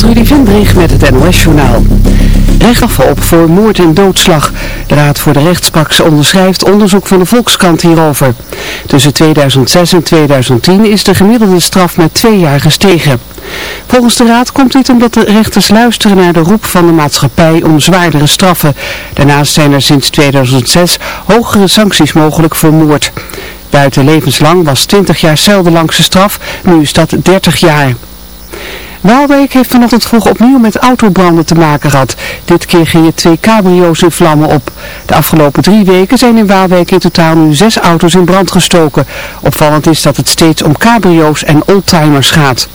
Trudy Vendrich met het NOS-journaal. Rechtsafval op voor moord en doodslag. De Raad voor de Rechtspraak onderschrijft onderzoek van de Volkskrant hierover. Tussen 2006 en 2010 is de gemiddelde straf met twee jaar gestegen. Volgens de Raad komt dit omdat de rechters luisteren naar de roep van de maatschappij om zwaardere straffen. Daarnaast zijn er sinds 2006 hogere sancties mogelijk voor moord. Buiten levenslang was 20 jaar cel de langste straf, nu is dat 30 jaar. Waalwijk heeft vanochtend vroeg opnieuw met autobranden te maken gehad. Dit keer gingen twee cabrio's in vlammen op. De afgelopen drie weken zijn in Waalwijk in totaal nu zes auto's in brand gestoken. Opvallend is dat het steeds om cabrio's en oldtimers gaat.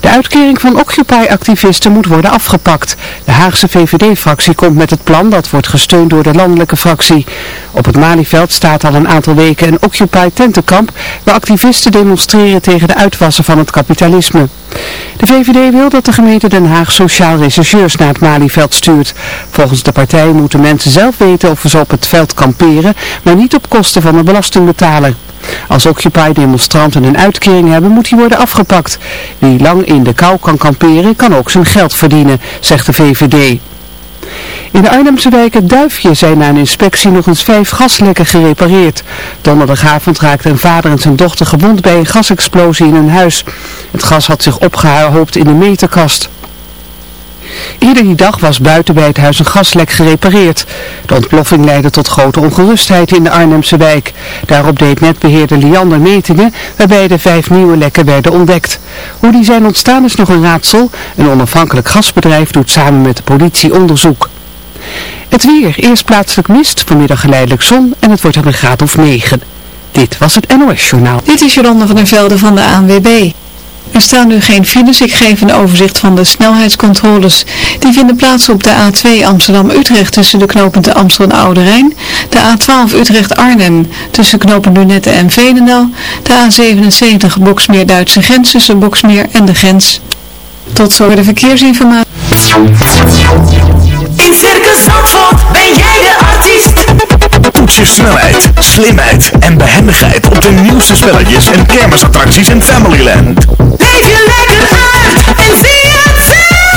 De uitkering van Occupy-activisten moet worden afgepakt. De Haagse VVD-fractie komt met het plan dat wordt gesteund door de landelijke fractie. Op het Malieveld staat al een aantal weken een Occupy-tentenkamp waar activisten demonstreren tegen de uitwassen van het kapitalisme. De VVD wil dat de gemeente Den Haag sociaal rechercheurs naar het Malieveld stuurt. Volgens de partij moeten mensen zelf weten of ze op het veld kamperen, maar niet op kosten van de belastingbetaler. Als Occupy-demonstranten een uitkering hebben, moet die worden afgepakt. Wie lang in de kou kan kamperen, kan ook zijn geld verdienen, zegt de VVD. In de Arnhemse wijk het Duifje zijn na een inspectie nog eens vijf gaslekken gerepareerd. Donderdagavond raakte een vader en zijn dochter gewond bij een gasexplosie in hun huis. Het gas had zich opgehoopt in de meterkast. Ieder die dag was buiten bij het huis een gaslek gerepareerd. De ontploffing leidde tot grote ongerustheid in de Arnhemse wijk. Daarop deed netbeheerder Liander metingen waarbij de vijf nieuwe lekken werden ontdekt. Hoe die zijn ontstaan is nog een raadsel. Een onafhankelijk gasbedrijf doet samen met de politie onderzoek. Het weer. Eerst plaatselijk mist, vanmiddag geleidelijk zon en het wordt een graad of 9. Dit was het NOS Journaal. Dit is Jolanda van der Velde van de ANWB. Er staan nu geen files. Ik geef een overzicht van de snelheidscontroles. Die vinden plaats op de A2 Amsterdam-Utrecht tussen de knooppunten Amstel en Oude Rijn. De A12 Utrecht-Arnhem tussen knopen Lunette en Veenendaal. De A77 Boksmeer-Duitse grens tussen Boksmeer en de grens. Tot zover de verkeersinformatie. In Circus Zandvoort ben jij de artiest. Je snelheid, slimheid en behendigheid op de nieuwste spelletjes en kermisattracties in Familyland. Leef je lekker uit en zie het zelf.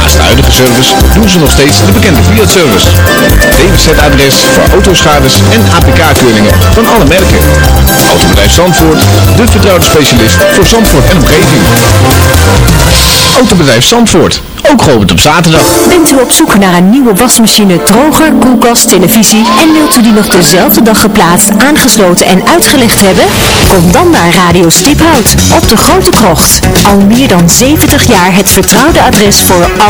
Naast de huidige service doen ze nog steeds de bekende Fiat-service. DWZ-adres voor autoschades en APK-keuringen van alle merken. Autobedrijf Zandvoort, de vertrouwde specialist voor Zandvoort en omgeving. Autobedrijf Zandvoort, ook geopend op zaterdag. Bent u op zoek naar een nieuwe wasmachine, droger, koelkast, televisie en wilt u die nog dezelfde dag geplaatst, aangesloten en uitgelegd hebben? Kom dan naar Radio Stiphout op de Grote Krocht. Al meer dan 70 jaar het vertrouwde adres voor al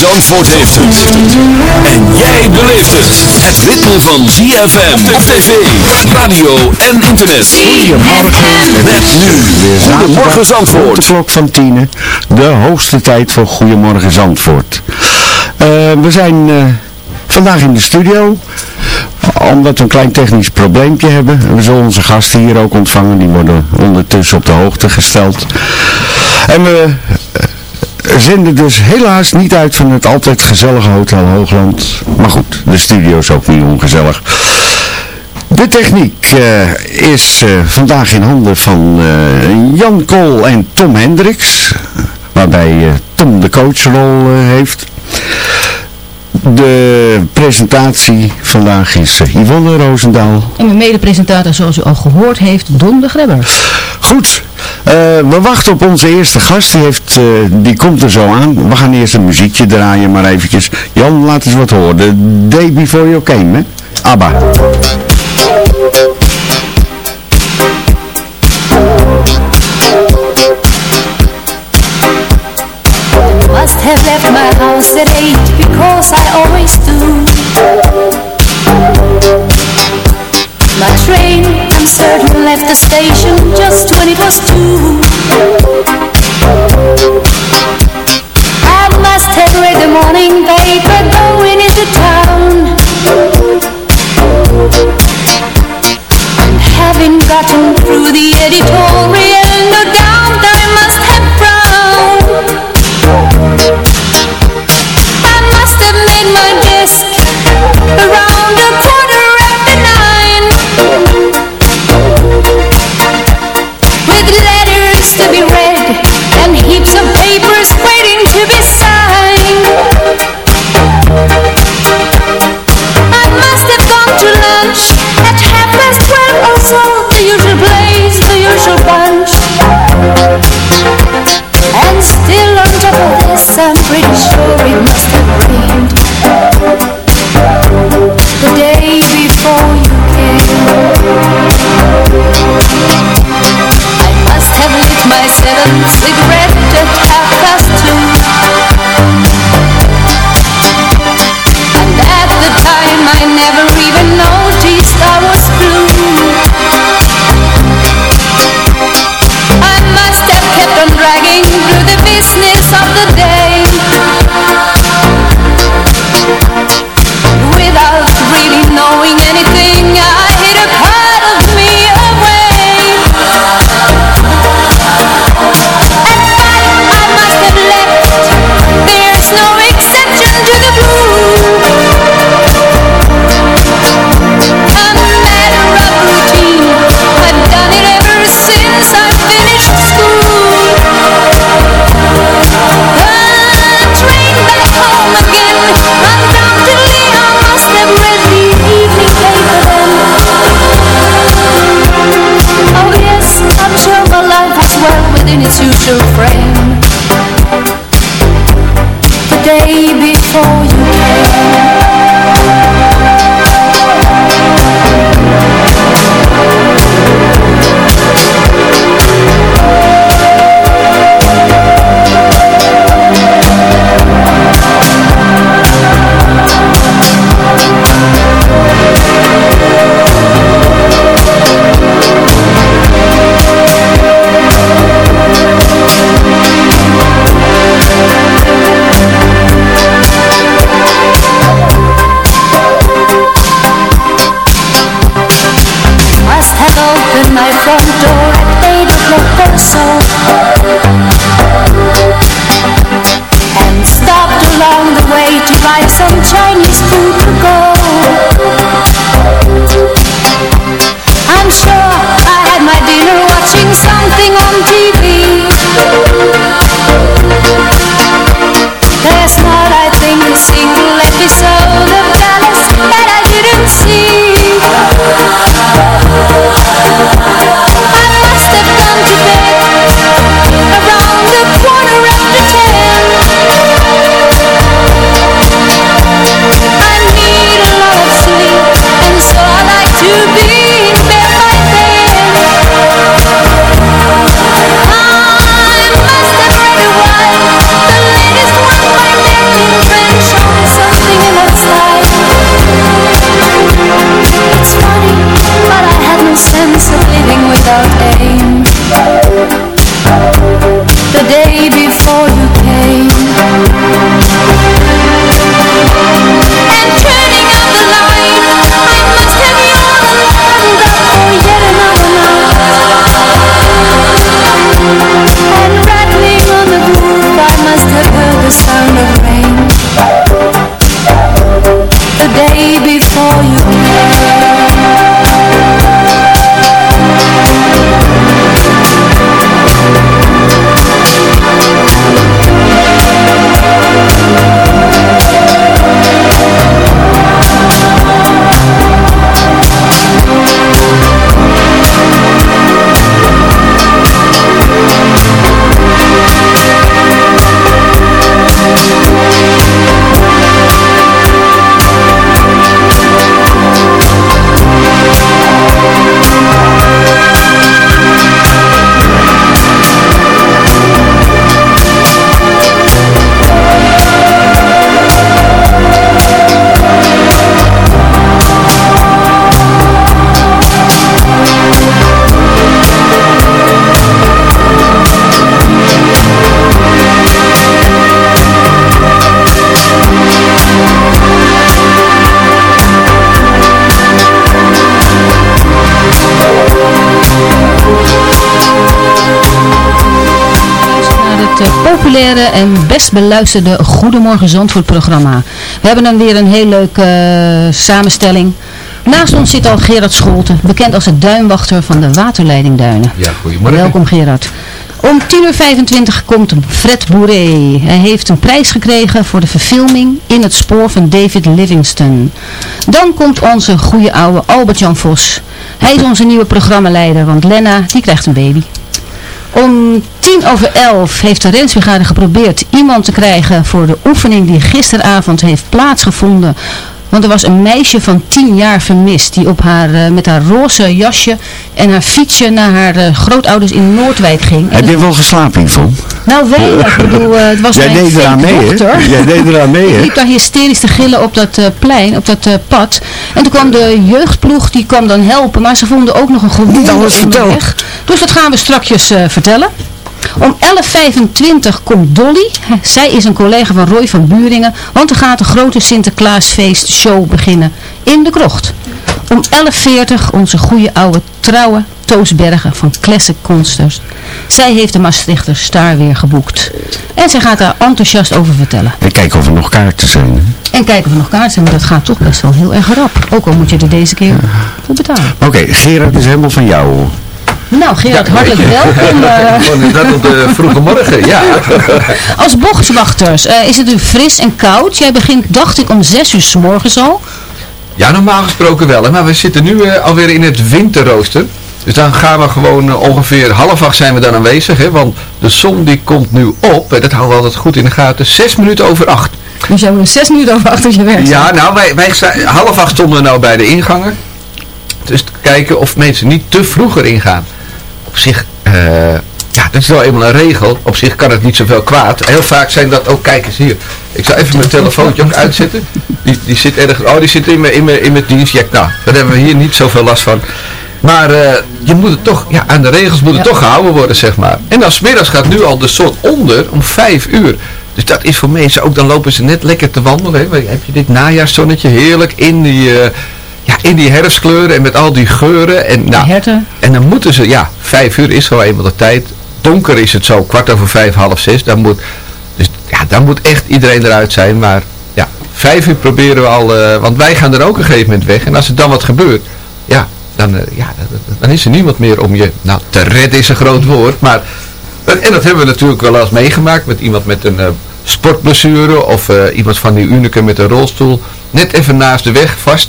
Zandvoort heeft het. En jij beleeft het. Het ritme van ZFM op tv, radio en internet. Goedemorgen. Met nu. Goedemorgen Zandvoort. De klok van tienen. De hoogste tijd voor Goedemorgen Zandvoort. Eh, we zijn eh, vandaag in de studio. Omdat we een klein technisch probleempje hebben. We zullen onze gasten hier ook ontvangen. Die worden ondertussen op de hoogte gesteld. En we zenden dus helaas niet uit van het altijd gezellige Hotel Hoogland. Maar goed, de studio is ook niet ongezellig. De techniek eh, is eh, vandaag in handen van eh, Jan Kool en Tom Hendricks. Waarbij Tom de coachrol heeft. De presentatie vandaag is eh, Yvonne Roosendaal. En mijn mede-presentator, zoals u al gehoord heeft, Don de Grebber. Goed, eh, we wachten op onze eerste gast. Die, heeft, eh, die komt er zo aan. We gaan eerst een muziekje draaien, maar eventjes. Jan, laat eens wat horen. The Day Before You Came, hè? ABBA. just baby. en best beluisterde Goedemorgen Zandvoort programma. We hebben dan weer een heel leuke eh, samenstelling. Naast ons zit al Gerard Scholten, bekend als de duinwachter van de waterleidingduinen. Ja, goedemorgen. Welkom Gerard. Om 10.25 uur komt Fred Bourré. Hij heeft een prijs gekregen voor de verfilming In het spoor van David Livingston. Dan komt onze goede oude Albert-Jan Vos. Hij is onze nieuwe programmaleider, want Lena die krijgt een baby om tien over elf heeft de Rensbrigade geprobeerd iemand te krijgen voor de oefening die gisteravond heeft plaatsgevonden want er was een meisje van 10 jaar vermist. Die op haar, eh, met haar roze jasje en haar fietsje naar haar eh, grootouders in Noordwijk ging. En Heb je wel geslapen, Yvonne? Nou weinig. Ik bedoel, eh, het was Jij mijn deed eraan mee, hè? dochter. Jij deed eraan mee, Ik hè? liep daar hysterisch te gillen op dat plein, op dat pad. En toen kwam de jeugdploeg, die kwam dan helpen. Maar ze vonden ook nog een gewonde weg. Dus dat gaan we strakjes vertellen. Om 11.25 komt Dolly. Zij is een collega van Roy van Buringen. Want er gaat een grote Sinterklaasfeest show beginnen in de krocht. Om 11.40 onze goede oude trouwe Toos Bergen van Classic Concerts. Zij heeft de Maastrichter Star weer geboekt. En zij gaat daar enthousiast over vertellen. Ik kijk of er nog kaarten zijn. hè. En kijken of er nog kaarten zijn, maar dat gaat toch best wel heel erg rap. Ook al moet je er deze keer voor betalen. Oké, Gerard is helemaal van jou. Nou Gerard, Ja, hartelijk welkom. eh, Gewoon inderdaad op de vroege morgen, ja. als bochtwachters eh, is het nu fris en koud. Jij begint, dacht ik, om 6 uur s morgens al. Ja, normaal gesproken wel. hè, Maar we zitten nu eh, alweer in het winterrooster. Dus dan gaan we gewoon eh, ongeveer half acht zijn we dan aanwezig. Hè, want de zon die komt nu op. En dat houden we altijd goed in de gaten. Zes minuten over acht. Dus jij moet 6 minuten over achter je werk Ja, nou, wij, wij sta- half acht stonden we nou bij de ingangen. Dus kijken of mensen niet te vroeger ingaan. Op zich, eh, ja, dat is wel eenmaal een regel. Op zich kan het niet zoveel kwaad. Heel vaak zijn dat ook, kijk eens hier. Ik zal even mijn telefoontje ook uitzetten. Die, die zit ergens, oh die zit in mijn, in mijn, in mijn dienstjack. Nou, daar hebben we hier niet zoveel last van. Maar eh, je moet het toch, ja, aan de regels moet het toch gehouden worden, zeg maar. En dan smiddags gaat nu al de zon onder om vijf uur. Dus dat is voor mensen ook, dan lopen ze net lekker te wandelen. Hè. Heb je dit najaarszonnetje heerlijk in die, eh, ja, in die herfstkleuren en met al die geuren. En, nou, herten. en dan moeten ze, ja, vijf uur is gewoon eenmaal de tijd. Donker is het zo, kwart over vijf, half zes. Dan moet, dus ja, dan moet echt iedereen eruit zijn. Maar ja, vijf uur proberen we al, eh, want wij gaan er ook een gegeven moment weg. En als er dan wat gebeurt, ja, dan, eh, ja, dan- is er niemand meer om je, nou, te redden is een groot woord. Maar, en dat hebben we natuurlijk wel eens meegemaakt met iemand met een eh, sportblessure. Of eh, iemand van die Unicum met een rolstoel. Net even naast de weg vast.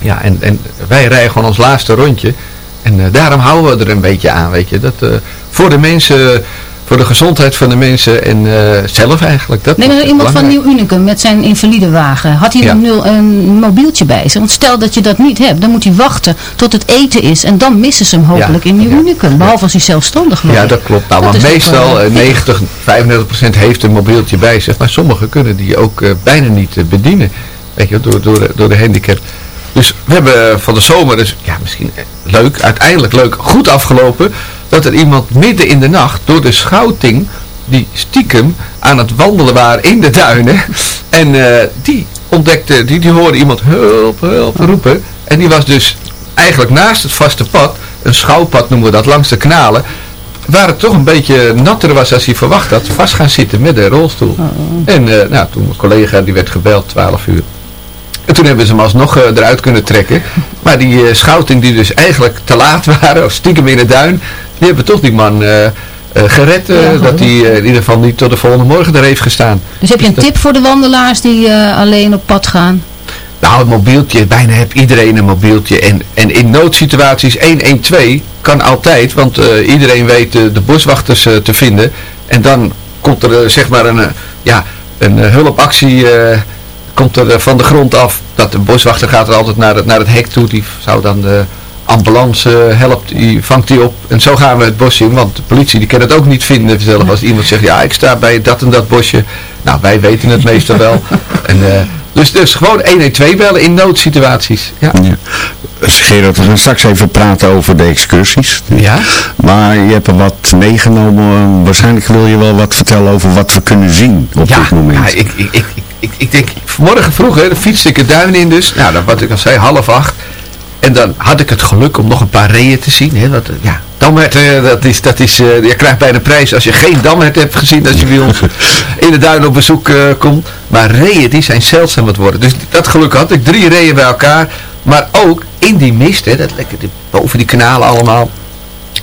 Ja, en, en wij rijden gewoon ons laatste rondje. En eh, daarom houden we er een beetje aan, weet je. Dat, eh, voor de mensen, voor de gezondheid van de mensen en eh, zelf eigenlijk. Dat Nee, maar iemand van. Nieuw Unicum met zijn invalidewagen. Had hij Ja. een, een mobieltje bij zich? Want stel dat je dat niet hebt, dan moet hij wachten tot het eten is. En dan missen ze hem hopelijk in Nieuw Unicum. Behalve als hij zelfstandig wordt. Ja, dat klopt. Nou, want ook meestal wel, eh, eh, 90, 35 procent heeft een mobieltje bij zich. Maar sommigen kunnen die ook bijna niet bedienen. Weet je, door, door, door de handicap. Dus we hebben van de zomer, dus ja, misschien eh, leuk, uiteindelijk leuk, goed afgelopen. Dat er iemand midden in de nacht door de schouting, die stiekem aan het wandelen waren in de duinen. En eh, die ontdekte, die, die hoorde iemand hulp, hulp roepen. En die was dus eigenlijk naast het vaste pad, een schouwpad noemen we dat, langs de kanalen waar het toch een beetje natter was als hij verwacht had, vast gaan zitten met een rolstoel. En eh, nou, toen mijn collega die werd gebeld, 12 uur. En toen hebben ze hem alsnog eh, eruit kunnen trekken. Maar die eh, schouting die dus eigenlijk te laat waren, of stiekem in de duin, die hebben toch die man eh, gered. Ja, dat hij in ieder geval niet tot de volgende morgen er heeft gestaan. Dus heb je een dat- tip voor de wandelaars die alleen op pad gaan? Nou, het mobieltje, bijna heeft iedereen een mobieltje. En, en in noodsituaties 112 kan altijd, want iedereen weet de boswachters te vinden. En dan komt er zeg maar een, ja, een hulpactie komt er eh, van de grond af. Dat de boswachter gaat er altijd naar het, naar het hek toe. Die zou dan de ambulance eh, helpt, die vangt die op. En zo gaan we het bos in, want de politie die kan het ook niet vinden zelf. Als iemand zegt, ja ik sta bij dat en dat bosje. Nou, wij weten het meestal wel. En, eh, dus, dus gewoon 112 bellen in noodsituaties. Ja. Ja. Gerard, we gaan straks even praten over de excursies. Ja? Maar je hebt er wat meegenomen. Waarschijnlijk wil je wel wat vertellen over wat we kunnen zien op Ja, dit moment. ja ik, ik, ik, ik, ik denk, vanmorgen vroeg hè, dan fietste ik het duin in dus. Nou, dan wat ik al zei, half acht. En dan had ik het geluk om nog een paar reeën te zien. Hè, wat, eh, ja, damherten, dat is, dat is, eh, je krijgt bijna prijs als je geen damhert hebt gezien als je bij ons in de duin op bezoek eh, komt. Maar reeën, die zijn zeldzaam wat worden. Dus dat geluk had ik. Drie reeën bij elkaar. Maar ook in die mist, hè, dat lekker boven die kanalen allemaal.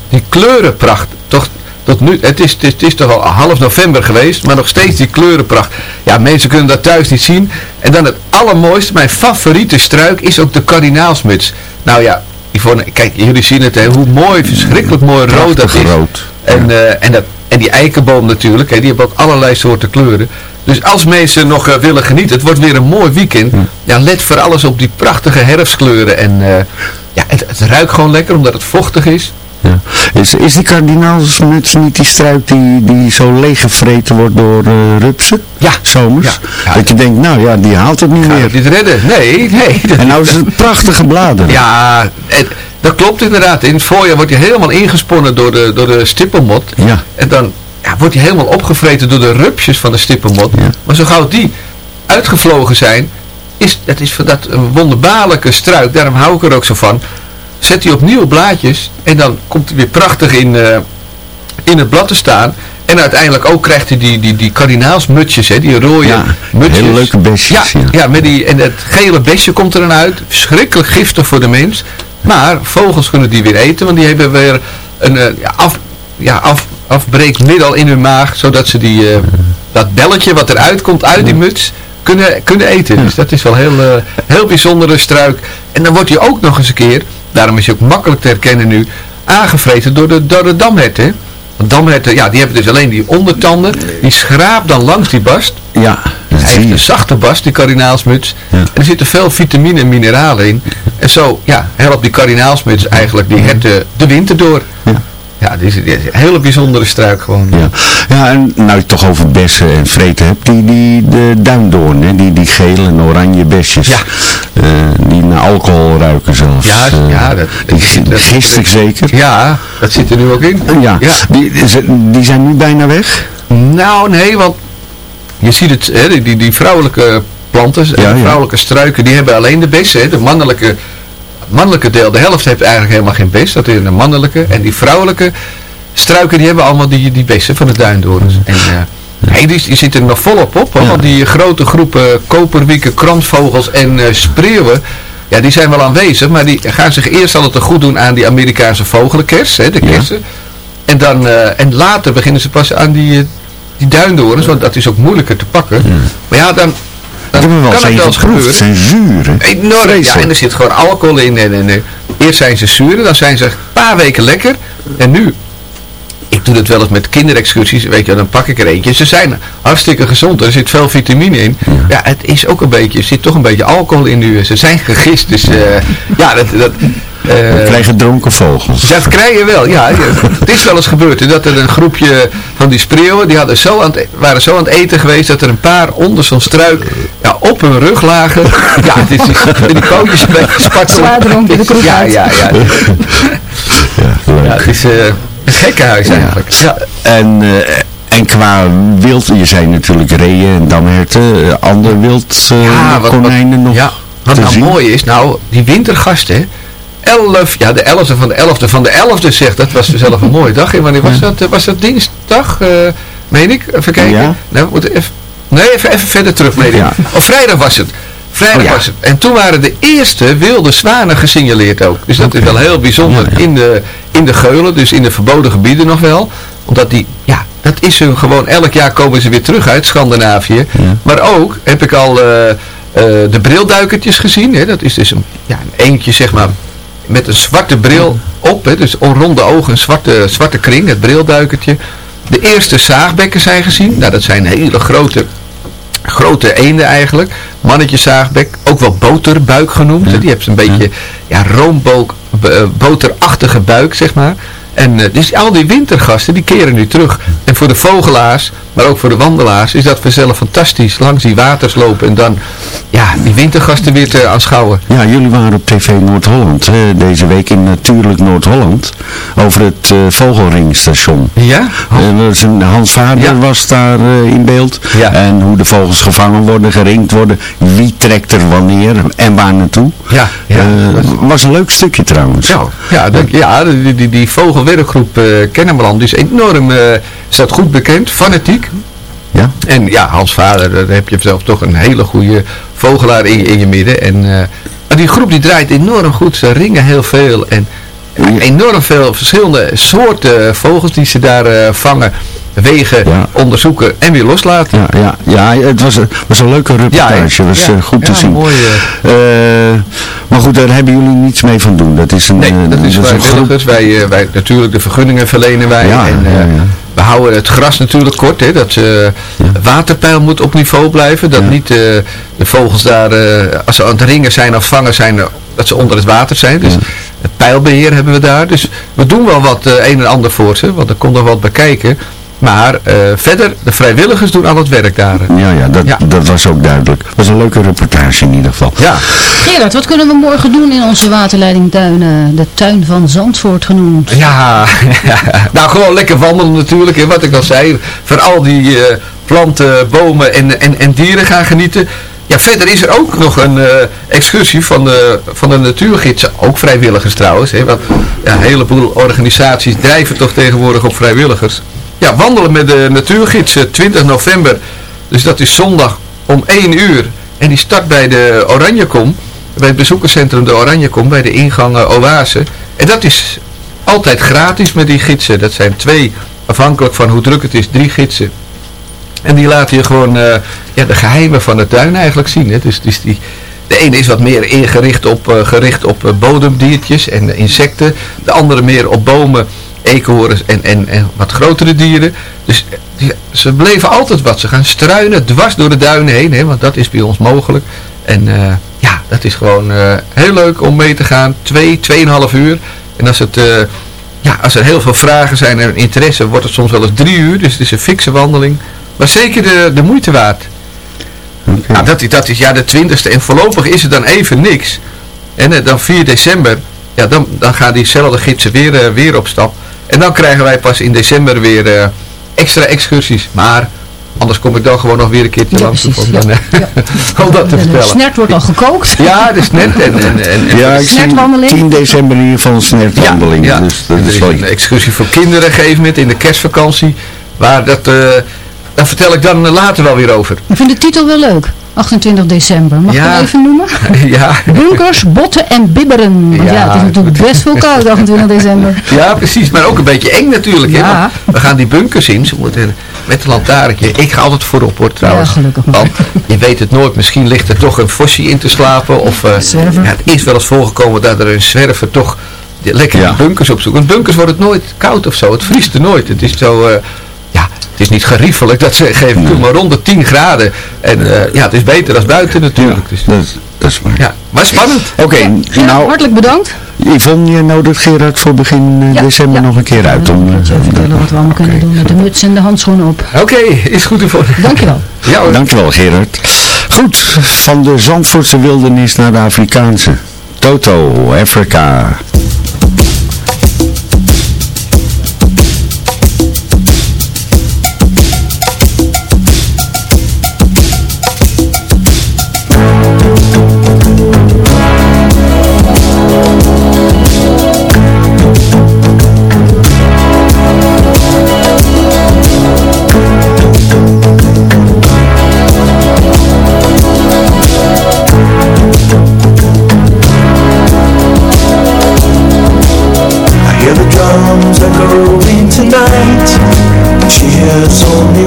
Die kleurenpracht, toch tot nu, het is, het, is, het is toch al half november geweest, maar nog steeds die kleurenpracht. Ja, mensen kunnen dat thuis niet zien. En dan het allermooiste, mijn favoriete struik is ook de kardinaalsmuts. Nou ja, Yvonne, kijk, jullie zien het, hè, hoe mooi, verschrikkelijk mooi rood dat is. rood. En, eh, en, dat, en die eikenboom natuurlijk, hè, die hebben ook allerlei soorten kleuren. Dus als mensen nog eh, willen genieten, het wordt weer een mooi weekend. Ja, let voor alles op die prachtige herfstkleuren. En eh, ja, het, het ruikt gewoon lekker omdat het vochtig is. Ja. Is, is die kardinaalsmuts niet die struik die, die zo leeggevreten wordt door eh, rupsen? Ja. Zomers? Ja. Dat je denkt, nou ja, die haalt het niet Gaat meer. niet redden? Nee, nee. En nou is het prachtige bladeren. Ja, het- dat klopt inderdaad. In het voorjaar wordt hij helemaal ingesponnen door de, door de stippelmot. Ja. En dan ja, wordt hij helemaal opgevreten door de rupsjes van de stippelmot. Ja. Maar zo gauw die uitgevlogen zijn, is, dat is van dat een wonderbaarlijke struik. Daarom hou ik er ook zo van. Zet hij opnieuw blaadjes en dan komt hij weer prachtig in, eh, in het blad te staan. En uiteindelijk ook krijgt hij die, die, die kardinaalsmutsjes, hè, die rode Ja, mutsjes. hele leuke besjes, Ja, ja. ja. met die, en het gele besje komt er dan uit. Verschrikkelijk giftig voor de mens. Maar vogels kunnen die weer eten, want die hebben weer een ja, af, ja, af, afbreekmiddel in hun maag. Zodat ze die, eh, dat belletje wat eruit komt uit die muts kunnen, kunnen eten. Dus dat is wel heel, heel bijzondere struik. En dan wordt hij ook nog eens een keer, daarom is hij ook makkelijk te herkennen nu, aangevreten door de, door de damherten. Want damherten, ja, die hebben dus alleen die ondertanden. Die schraapt dan langs die bast. Ja, Hij heeft een zachte bast, die kardinaalsmuts. Ja. En er zitten veel vitamine en mineralen in. En zo ja, helpt die kardinaalsmuts eigenlijk die herten de winter door. Ja. Ja, dit is, dit is een hele bijzondere struik gewoon. Ja. ja, en nou je het toch over bessen en vreten hebt, die, die de duindoorn, hè, die, die gele en oranje besjes, Ja. Eh, die naar alcohol ruiken zelfs. Ja, Eh, ja, dat- die, dat- gisteren zeker. Ja, dat zit er nu ook in. Ja, Ja. Die, die zijn nu bijna weg. Nou, nee, want je ziet het, hè, die, die, die vrouwelijke planten, Ja, en ja. vrouwelijke struiken, die hebben alleen de bessen. Hè. De mannelijke, mannelijke deel, de helft heeft eigenlijk helemaal geen bes, dat is de mannelijke. En die vrouwelijke struiken, die hebben allemaal die, die bessen van de duindorens. En eh, nee, die, die zitten er nog volop op, hoor, Ja. want die grote groepen koperwieken, kransvogels en eh, spreeuwen, ja, die zijn wel aanwezig, maar die gaan zich eerst al te goed doen aan die Amerikaanse vogelenkers, hè, de Ja. kersen. En, dan, eh, en later beginnen ze pas aan die, eh, die duindorens, want dat is ook moeilijker te pakken. Maar ja, dan, Ik dan heb er wel eens geproefd. Gebeuren. zijn zuur? Enorm, ja, Vreselijk. en er zit gewoon alcohol in. En, en, en, eerst zijn ze zuur, dan zijn ze een paar weken lekker. En nu, ik doe het wel eens met kinderexcursies, weet je, dan pak ik er eentje. Ze zijn hartstikke gezond, er zit veel vitamine in. Ja, het is ook een beetje, er zit toch een beetje alcohol in nu. Ze zijn gegist, dus eh, ja, dat... dat eh, We krijgen dronken vogels. dat krijg je wel, ja. Het is wel eens gebeurd hè, dat er een groepje van die spreeuwen, die hadden zo aan het, e- waren zo aan het eten geweest dat er een paar onder zo'n struik ja, op hun rug lagen. Ja, het is, die pootjes een beetje spartelen. Zwaar dronken de kroeg ja, ja, ja. Ja, het is eh, een gekkenhuis eigenlijk. Ja. En, eh, en qua wild, je zei natuurlijk reeën en damherten, eh, ander wild, eh, Ja, wat- konijnen nog Ja, wat nou zien. mooi is, nou, die wintergasten. 11, ja, de 11e van de 11e van de 11e zegt, dat was zelf een mooie dag. En wanneer was dat? Was dat dinsdag, eh, meen ik? Even kijken. Ja. Nou, we moeten even, nee, even, even verder terug, meen ik. Ja. Of vrijdag was het. Vrijdag Oh, ja. was het. En toen waren de eerste wilde zwanen gesignaleerd ook. Dus dat is wel heel bijzonder. In, de, in de geulen, dus in de verboden gebieden nog wel. Omdat die, ja, dat is hun gewoon, elk jaar komen ze weer terug uit Scandinavië. Maar ook heb ik al eh, eh, de brilduikertjes gezien. Hè? Dat is dus een, ja, een eentje zeg maar met een zwarte bril op. Hè? Dus ronde ogen, een zwarte, zwarte kring, het brilduikertje. De eerste zaagbekken zijn gezien. Nou, dat zijn hele grote grote eenden eigenlijk. Mannetje zaagbek, ook wel boterbuik genoemd. hè. Die heeft een beetje ja, b- eh, boterachtige buik, zeg maar. En eh, dus al die wintergasten, die keren nu terug. En voor de vogelaars, maar ook voor de wandelaars, is dat vanzelf fantastisch. Langs die waters lopen en dan ja, die wintergasten weer te aanschouwen. Ja, jullie waren op TV Noord-Holland deze week in Natuurlijk Noord-Holland over het eh, Vogelringstation. Ja? Eh, er was een- Hans Vader Ja. was daar eh, in beeld. Ja. En hoe de vogels gevangen worden, geringd worden. Wie trekt er wanneer en waar naartoe. Ja, ja. Eh, was een leuk stukje trouwens. Ja, ja, die, die, die vogelwerkgroep eh Kennemerland is enorm, eh staat goed bekend, fanatiek. Ja? En ja, Hans Vader, daar heb je zelf toch een hele goede vogelaar in, je- in je midden. En eh, die groep die draait enorm goed, ze ringen heel veel. En enorm veel verschillende soorten vogels die ze daar vangen. Wegen Ja. onderzoeken en weer loslaten. Ja, ja, ja het was, een- was een leuke reportage. Het was Ja. eh, goed te Ja, zien. mooi, eh. Eh, maar goed, daar hebben jullie niets mee van doen. Dat is een, Nee, dat is een groep. vrijwilligers. Wij, wij, natuurlijk de vergunningen verlenen wij. Ja, en, ja, ja. We houden het gras natuurlijk kort. Hè, dat ze waterpeil moet op niveau blijven. Dat Ja. niet de vogels daar, als ze aan het ringen zijn of vangen zijn, dat ze onder het water zijn. Dus het pijlbeheer hebben we daar. Dus we doen wel wat een en ander voor ze. Want er komt nog wat bij kijken. Maar eh, verder, de vrijwilligers doen al het werk daar. Ja, ja, dat, Ja. dat was ook duidelijk. Het was een leuke reportage in ieder geval. Ja, Gerard, wat kunnen we morgen doen in onze waterleidingtuinen? De tuin van Zandvoort genoemd. Ja, nou gewoon lekker wandelen natuurlijk. hè, Wat ik al zei, van al die eh, planten, bomen en, en, en dieren gaan genieten. Ja, verder is er ook nog een eh, excursie van de, van de natuurgidsen. Ook vrijwilligers trouwens. Hè, want ja, een heleboel organisaties drijven toch tegenwoordig op vrijwilligers. Ja, wandelen met de natuurgidsen 20 november. Dus dat is zondag om 1 uur. En die start bij de Oranjekom. Bij het bezoekerscentrum de Oranjekom. Bij de ingang eh, Oase. En dat is altijd gratis met die gidsen. Dat zijn twee, afhankelijk van hoe druk het is, drie gidsen. En die laten je gewoon eh, ja, de geheimen van de tuin eigenlijk zien. Hè. Dus, die, de ene is wat meer ingericht op, eh, gericht op eh, bodemdiertjes en eh, insecten. De andere meer op bomen, eekhoorns en, en, en wat grotere dieren. Dus die, ze beleven altijd wat. Ze gaan struinen dwars door de duinen heen, hè, want dat is bij ons mogelijk. En eh, ja, dat is gewoon eh, heel leuk om mee te gaan. Twee, tweeënhalf uur. En als het... eh, ja, als er heel veel vragen zijn en interesse, wordt het soms wel eens drie uur. Dus het is een fikse wandeling. Maar zeker de, de moeite waard. Nou, dat, is- dat is ja de twintigste. En voorlopig is het dan even niks. En dan 4 december, ja, dan, dan gaan diezelfde gidsen weer, weer op stap. En dan krijgen wij pas in december weer eh, extra excursies. Maar anders kom ik dan gewoon nog weer een keertje Ja, langs. precies, Om, ja. dan, eh, om dat te De vertellen. snert wordt al gekookt. Ja, de snet en, en, Ja, ik Snertwandeling. 10 december in ieder geval een snertwandeling. Ja, Dus dat is een excursie voor kinderen gegeven moment in de kerstvakantie. Maar dat, eh, daar vertel ik dan later wel weer over. Ik vind de titel wel leuk. 28 december. Mag ik Ja. hem even noemen? ja. Bunkers, botten en bibberen. Want ja, Ja, het is natuurlijk best veel koud 28 december. ja, precies. Maar ook een beetje eng natuurlijk. Hè? Want we gaan die bunkers in. Ze moeten met een lantaarntje. Ik ga altijd voorop hoor trouwens. Ja, gelukkig maar. Want je weet het nooit. Misschien ligt er toch een fossie in te slapen. Of eh, Zwerver. ja, het is wel eens voorgekomen dat er een zwerver toch lekker Ja. die bunkers opzoekt. Want bunkers wordt het nooit koud of zo. Het vriest er nooit. Het is zo... eh, het is niet geriefelijk, dat ze geven toe, maar rond de 10 graden. En eh, ja, het is beter dan buiten Ja, natuurlijk. Dus, dat, dat is waar. ja, maar spannend. Oké, nou, hartelijk bedankt. Yvonne, je nodigt Gerard voor begin eh, Ja, december ja. nog een keer uit. Om, eh, zal vertellen wat we allemaal kunnen doen met de muts en de handschoenen op. Oké, is goed ervoor. Dankjewel. Ja hoor. Dankjewel Gerard. Goed, van de Zandvoortse wildernis naar de Afrikaanse. Toto, Afrika.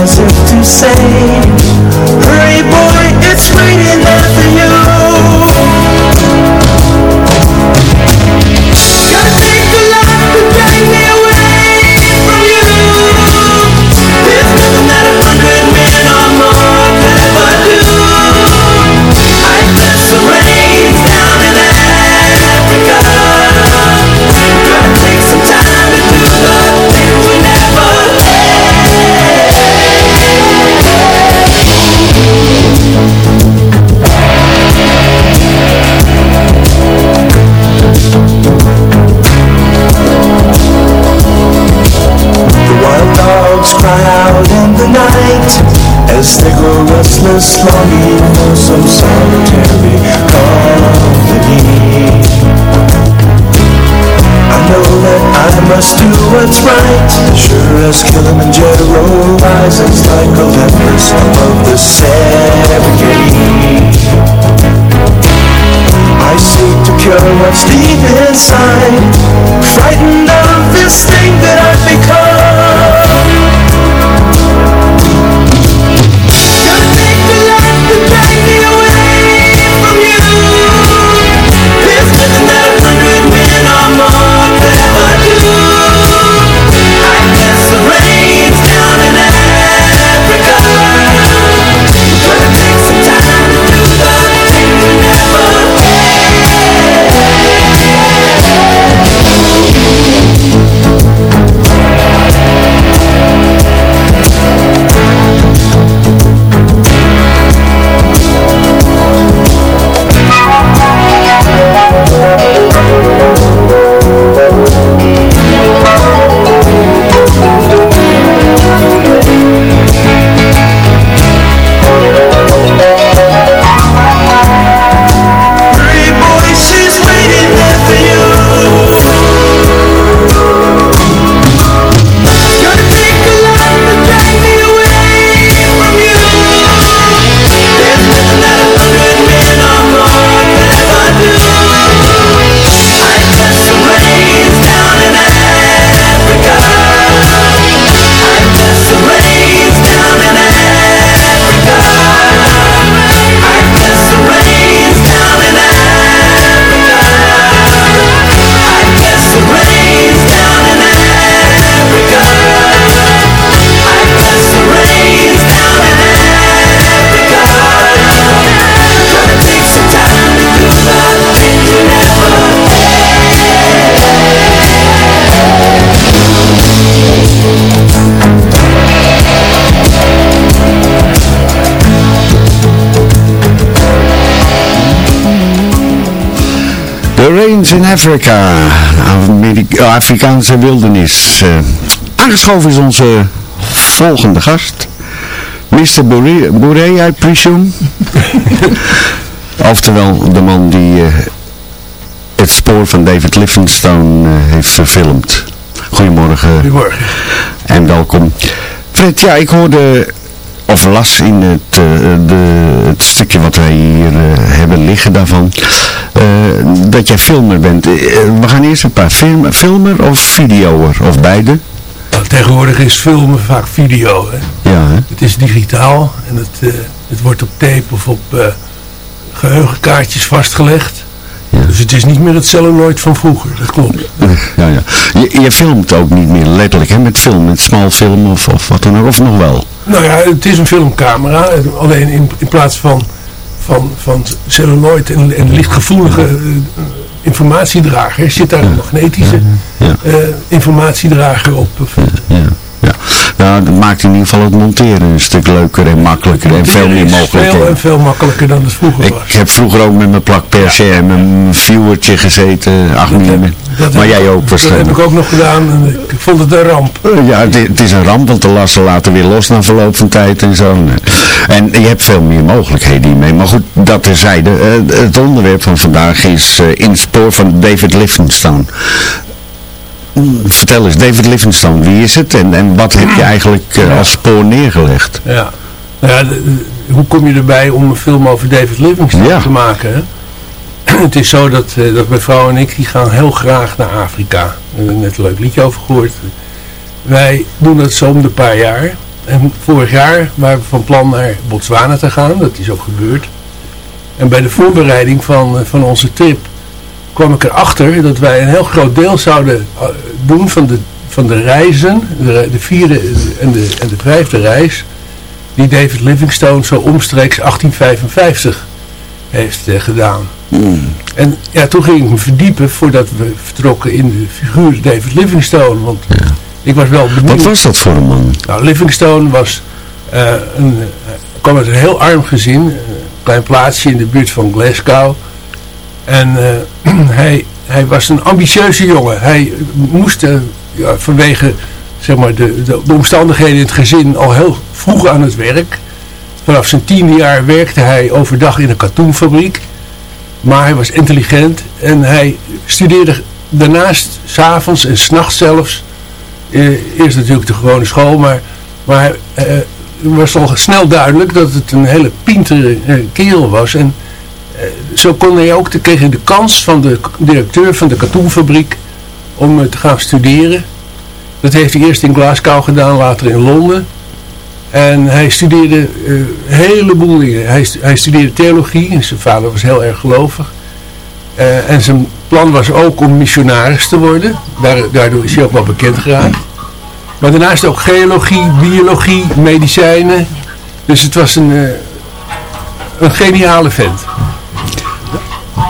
As if to say, Hurry boy, it's waiting strong. In Africa, Amerika- Afrikaanse wildernis. Eh, aangeschoven is onze volgende gast. Mr. Bourré, I presume. Oftewel de man die eh, het spoor van David Livingstone eh, heeft verfilmd. Goedemorgen. Goedemorgen. En welkom. Fred, ja, ik hoorde, of las in het, eh, de, het stukje wat wij hier eh, hebben liggen daarvan, eh, dat jij filmer bent. We gaan eerst een paar film, filmer of videoer, of beide? Nou, tegenwoordig is filmen vaak video. Hè. Ja, hè? Het is digitaal en het, het wordt op tape of op eh, geheugenkaartjes vastgelegd. Dus het is niet meer het celluloid van vroeger, dat klopt. Ja, ja. Je, je filmt ook niet meer letterlijk, hè, met film, met smal film of, of wat dan ook, of nog wel? Nou ja, het is een filmcamera, alleen in, in plaats van, van, van celluloid en, en lichtgevoelige eh, informatiedrager zit daar een magnetische eh, informatiedrager op. Ja, ja. Nou, dat maakt in ieder geval het monteren een stuk leuker en makkelijker en veel meer mogelijk. Veel veel makkelijker dan het vroeger was. Ik heb vroeger ook met mijn plak persen en mijn viewertje gezeten, 8 mm. Dat Maar jij ik- ook waarschijnlijk. Dat heb ik ook nog gedaan en ik vond het een ramp. Eh, Ja, het, het is een ramp, want de lassen laten weer los na verloop van tijd en zo. En je hebt veel meer mogelijkheden hiermee. Maar goed, dat terzijde. Eh, het onderwerp van vandaag is eh, in het spoor van David Livingstone. Vertel eens, David Livingstone, wie is het en, en wat heb je eigenlijk eh, als spoor neergelegd? Ja. Nou ja, hoe kom je erbij om een film over David Livingstone Ja. te maken? Hè? Het is zo dat, eh, dat mijn vrouw en ik die gaan heel graag naar Afrika. We hebben net een leuk liedje over gehoord. Wij doen dat zo om de paar jaar. En vorig jaar waren we van plan naar Botswana te gaan. Dat is ook gebeurd. En bij de voorbereiding van, eh, van onze trip kwam ik erachter dat wij een heel groot deel zouden eh, doen van de, van de reizen, de, de vierde en de, en de vijfde reis, die David Livingstone zo omstreeks 1855 heeft eh, gedaan. En ja, toen ging ik me verdiepen voordat we vertrokken in de figuur David Livingstone. Want ik was wel benieuwd. Wat was dat voor een man? Nou, Livingstone was eh, een, kwam uit een heel arm gezin. Een klein plaatsje in de buurt van Glasgow. En eh, hij, hij was een ambitieuze jongen. Hij moest eh, vanwege zeg maar, de, de, de omstandigheden in het gezin al heel vroeg aan het werk. Vanaf zijn tiende jaar werkte hij overdag in een katoenfabriek. Maar hij was intelligent en hij studeerde daarnaast s'avonds en s'nachts zelfs. Eh, eerst natuurlijk de gewone school, maar, maar was al snel duidelijk dat het een hele pintere kerel was. En zo kon hij ook, kreeg de kans van de directeur van de katoenfabriek om eh, te gaan studeren. Dat heeft hij eerst in Glasgow gedaan, later in Londen. En hij studeerde eh, een heleboel dingen. Hij, hij studeerde theologie en zijn vader was heel erg gelovig. Eh, en zijn plan was ook om missionaris te worden. Daar, daardoor is hij ook wel bekend geraakt. Maar daarnaast ook geologie, biologie, medicijnen. Dus het was een, eh, een geniale vent.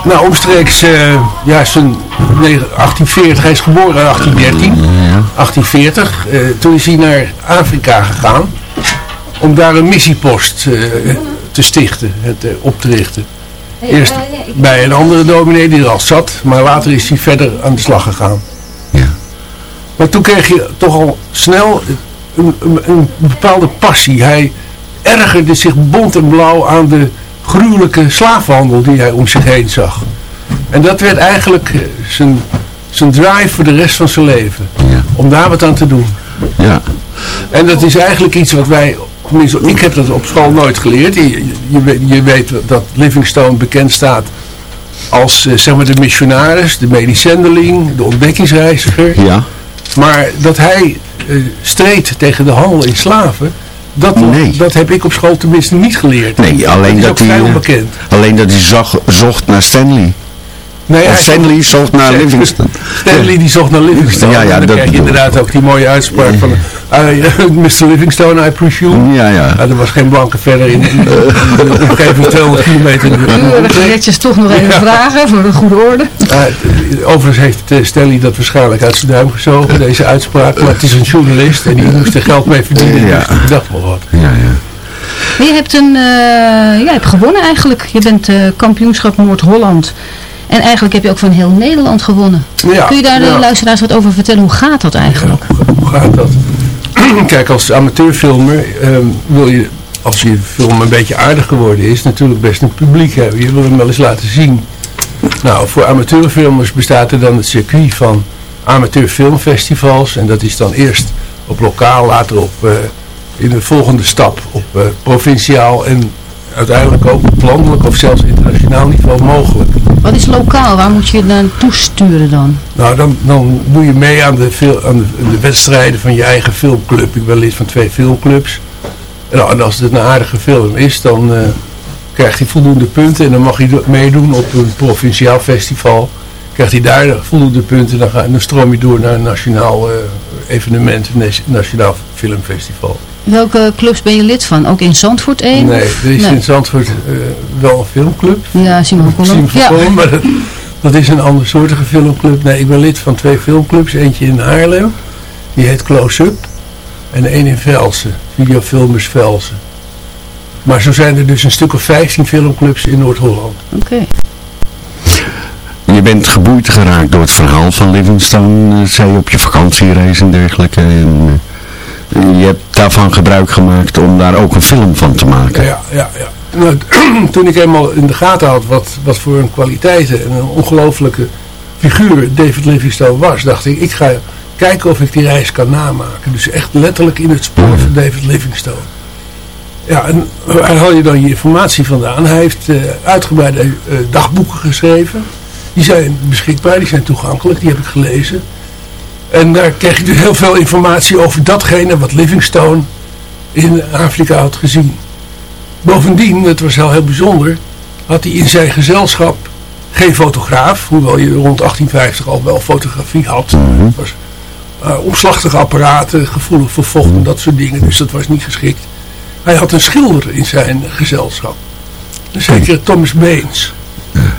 Nou, omstreeks eh, ja, zijn negen- 1840, hij is geboren in 1813, 1840. eh, toen is hij naar Afrika gegaan om daar een missiepost eh, te stichten, het eh, op te richten. Eerst bij een andere dominee die er al zat, maar later is hij verder aan de slag gegaan. Maar toen kreeg je toch al snel een, een, een bepaalde passie. Hij ergerde zich bont en blauw aan de gruwelijke slaafhandel die hij om zich heen zag. En dat werd eigenlijk eh, zijn, zijn drive voor de rest van zijn leven. Om daar wat aan te doen. Ja. En dat is eigenlijk iets wat wij, tenminste ik heb dat op school nooit geleerd. Je, je, je weet- dat Livingstone bekend staat als eh, zeg maar de missionaris, de medisch zendeling, de ontdekkingsreiziger. Ja. Maar dat hij eh, streed tegen de handel in slaven, dat, dat heb ik op school tenminste niet geleerd. Nee, alleen is dat, ook hij, vrij onbekend. alleen dat hij zag, zocht naar Stanley. Nee, of Stanley zocht naar Livingston. Stanley die zocht naar Livingstone. Ja, ja, dat krijg je inderdaad ook die mooie uitspraak van uh, Mr. Livingstone, I presume. Ja, ja. er was geen blanke verder in, in, in de omgeving 200 kilometer. Keurig netjes toch nog even vragen voor een goede orde. Uh, overigens heeft uh, Stanley dat waarschijnlijk uit zijn duim gezogen, deze uitspraak. Maar het is een journalist en die moest er geld mee verdienen. Ja. Dus ik dacht wel wat. Ja, ja. Maar je hebt, een, uh, jij hebt gewonnen eigenlijk. Je bent uh, kampioenschap Noord-Holland. En eigenlijk heb je ook van heel Nederland gewonnen. Ja, Kun je daar de luisteraars wat over vertellen? Hoe gaat dat eigenlijk? Hoe gaat dat? Kijk, als amateurfilmer um, wil je, als je film een beetje aardig geworden is, natuurlijk best een publiek hebben. Je wil hem wel eens laten zien. Nou, voor amateurfilmers bestaat er dan het circuit van amateurfilmfestivals. En dat is dan eerst op lokaal, later op, uh, in de volgende stap op uh, provinciaal en uiteindelijk ook op landelijk of zelfs internationaal niveau mogelijk. Wat is lokaal? Waar moet je naartoe sturen dan? Nou, dan, dan doe je mee aan, de, aan de, de wedstrijden van je eigen filmclub. Ik ben lid van twee filmclubs. Nou, en als het een aardige film is, dan uh, krijgt hij voldoende punten. En dan mag hij do- meedoen op een provinciaal festival. Krijgt hij daar voldoende punten, dan, ga, dan stroom je door naar een nationaal uh, evenement, een nationaal filmfestival. Welke clubs ben je lid van? Ook in Zandvoort 1? Nee, er is in Zandvoort uh, wel een filmclub. Ja, Simon Kolom. Simon van Ja. Maar dat, dat is een andersoortige filmclub. Nee, ik ben lid van twee filmclubs. Eentje in Haarlem, die heet Close Up. En één in Velsen, Videofilmers Velsen. Maar zo zijn er dus een stuk of 15 filmclubs in Noord-Holland. Oké. Okay. Je bent geboeid geraakt door het verhaal van Livingstone, uh, zei je op je vakantiereis en dergelijke. En, uh, je hebt daarvan gebruik gemaakt om daar ook een film van te maken. Ja, ja, ja. Nou, toen ik eenmaal in de gaten had wat, wat voor een kwaliteiten en een ongelofelijke figuur David Livingstone was, dacht ik, ik ga kijken of ik die reis kan namaken. Dus echt letterlijk in het spoor van David Livingstone. Ja, en waar haal je dan je informatie vandaan? Hij heeft uh, uitgebreide uh, dagboeken geschreven. Die zijn beschikbaar, die zijn toegankelijk, die heb ik gelezen. En daar kreeg ik dus heel veel informatie over datgene wat Livingstone in Afrika had gezien. Bovendien, het was heel, heel bijzonder, had hij in zijn gezelschap geen fotograaf, hoewel je rond 1850 al wel fotografie had. Mm -hmm. Het was uh, omslachtige apparaten, gevoelig voor vocht en dat soort dingen, dus dat was niet geschikt. Hij had een schilder in zijn gezelschap, een zekere Thomas Baines.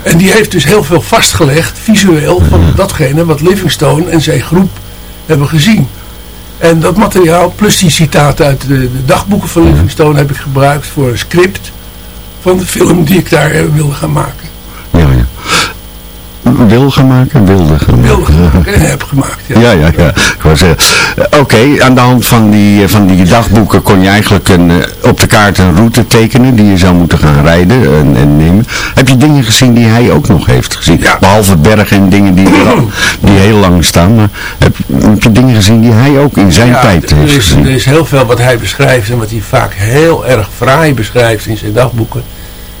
En die heeft dus heel veel vastgelegd, visueel, van datgene wat Livingstone en zijn groep hebben gezien. En dat materiaal, plus die citaten uit de, de dagboeken van Livingstone, heb ik gebruikt voor een script van de film die ik daar uh, wilde gaan maken. Wil gaan maken? Wilde gaan Wil maken. gemaakt, eh, heb gemaakt. Ja. Ja, ja, ja. Eh, Oké, aan de hand van die, eh, van die dagboeken kon je eigenlijk een, eh, op de kaart een route tekenen die je zou moeten gaan rijden en, en nemen. Heb je dingen gezien die hij ook nog heeft gezien? Ja. Behalve bergen en dingen die, er die heel lang staan. Maar heb, heb je dingen gezien die hij ook in zijn Ja, tijd er heeft is, gezien? er is heel veel wat hij beschrijft en wat hij vaak heel erg fraai beschrijft in zijn dagboeken.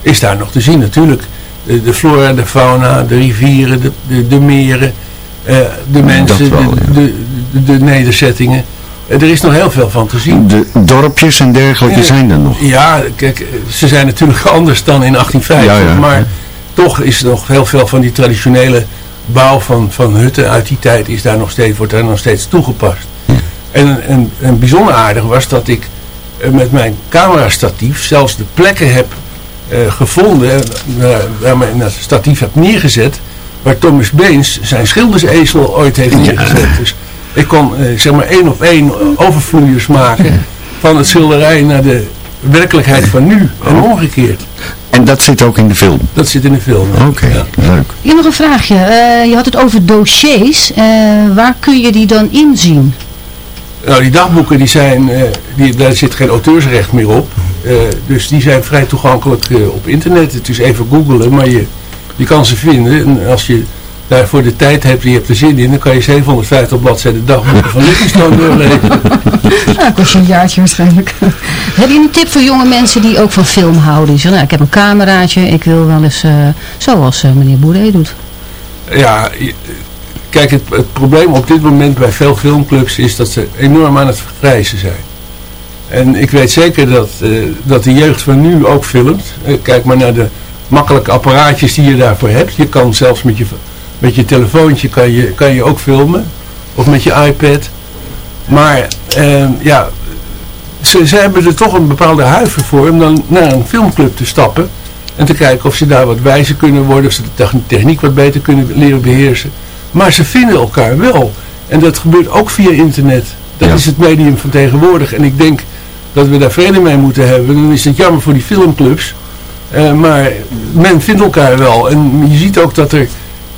Is daar nog te zien natuurlijk. De, de flora, de fauna, de rivieren, de, de, de meren, eh, de mensen, wel, de, ja. de, de, de nederzettingen. Eh, er is nog heel veel van te zien. De dorpjes en dergelijke Ja. zijn er nog. Ja, kijk, eh, ze zijn natuurlijk anders dan in 1850. Ja, ja. Maar toch is er nog heel veel van die traditionele bouw van, van hutten uit die tijd is daar nog steeds, wordt daar nog steeds toegepast. En, en, en bijzonder aardig was dat ik met mijn camerastatief zelfs de plekken heb gevonden, eh, waar- waar mijn dat statief heb neergezet, waar Thomas Beens zijn schildersezel ooit heeft neergezet. Dus ik kon eh, zeg maar één op één overvloeiers maken van het schilderij naar de werkelijkheid van nu en omgekeerd. En dat zit ook in de film. Dat zit in de film. Oké, Ja. leuk. Ik heb nog een vraagje. Eh, je had het over dossiers. Eh, waar kun je die dan inzien? Nou, die dagboeken die zijn, eh, die, daar zit geen auteursrecht meer op. Eh, dus die zijn vrij toegankelijk eh, op internet. Het is even googelen, maar je, je kan ze vinden. En als je daarvoor de tijd hebt en je hebt er zin in, dan kan je 750 bladzijden dagboeken van Livingston doorlezen. Ja, dat kost je een jaartje waarschijnlijk. heb je een tip voor jonge mensen die ook van film houden? Die zeggen, nou, ik heb een cameraatje, ik wil wel eens, eh, zoals eh, meneer Boeré doet. Ja, kijk, het, het probleem op dit moment bij veel filmclubs is dat ze enorm aan het vergrijzen zijn. En ik weet zeker dat, eh, dat de jeugd van nu ook filmt. Eh, kijk maar naar de makkelijke apparaatjes die je daarvoor hebt. Je kan zelfs met je, met je telefoontje kan je, kan je ook filmen. Of met je iPad. Maar eh, ja, ze, ze hebben er toch een bepaalde huiver voor om dan naar een filmclub te stappen. En te kijken of ze daar wat wijzer kunnen worden. Of ze de techn- techniek wat beter kunnen leren beheersen. Maar ze vinden elkaar wel. En dat gebeurt ook via internet. Dat Ja. is het medium van tegenwoordig. En ik denk dat we daar vrede mee moeten hebben. Dan is het jammer voor die filmclubs. Eh, maar men vindt elkaar wel. En je ziet ook dat er,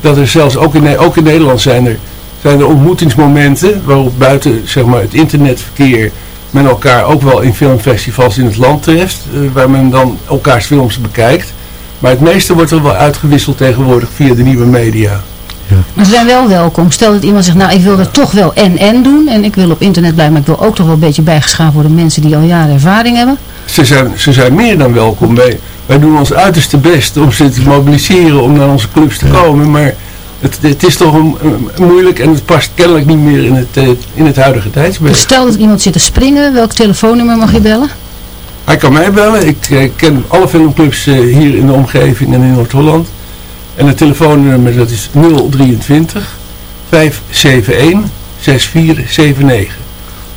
dat er zelfs ook in, ook in Nederland zijn er, zijn er ontmoetingsmomenten. Waarop buiten zeg maar, het internetverkeer men elkaar ook wel in filmfestivals in het land treft. eh, waar men dan elkaars films bekijkt. Maar het meeste wordt er wel uitgewisseld tegenwoordig via de nieuwe media. Maar ze zijn wel welkom. Stel dat iemand zegt, nou ik wil er toch wel en-en doen. En ik wil op internet blijven, maar ik wil ook toch wel een beetje bijgeschaafd worden. Mensen die al jaren ervaring hebben. Ze zijn, ze zijn meer dan welkom. Wij, wij doen ons uiterste best om ze te mobiliseren om naar onze clubs te komen. Maar het, het is toch een, een- moeilijk en het past kennelijk niet meer in het, eh, in het huidige Dus tijdsbeeld. stel dat iemand zit te springen. Welk telefoonnummer mag je bellen? Hij kan mij bellen. Ik eh, ken alle filmclubs eh, hier in de omgeving en in Noord-Holland. En het telefoonnummer dat is 023 571 6479.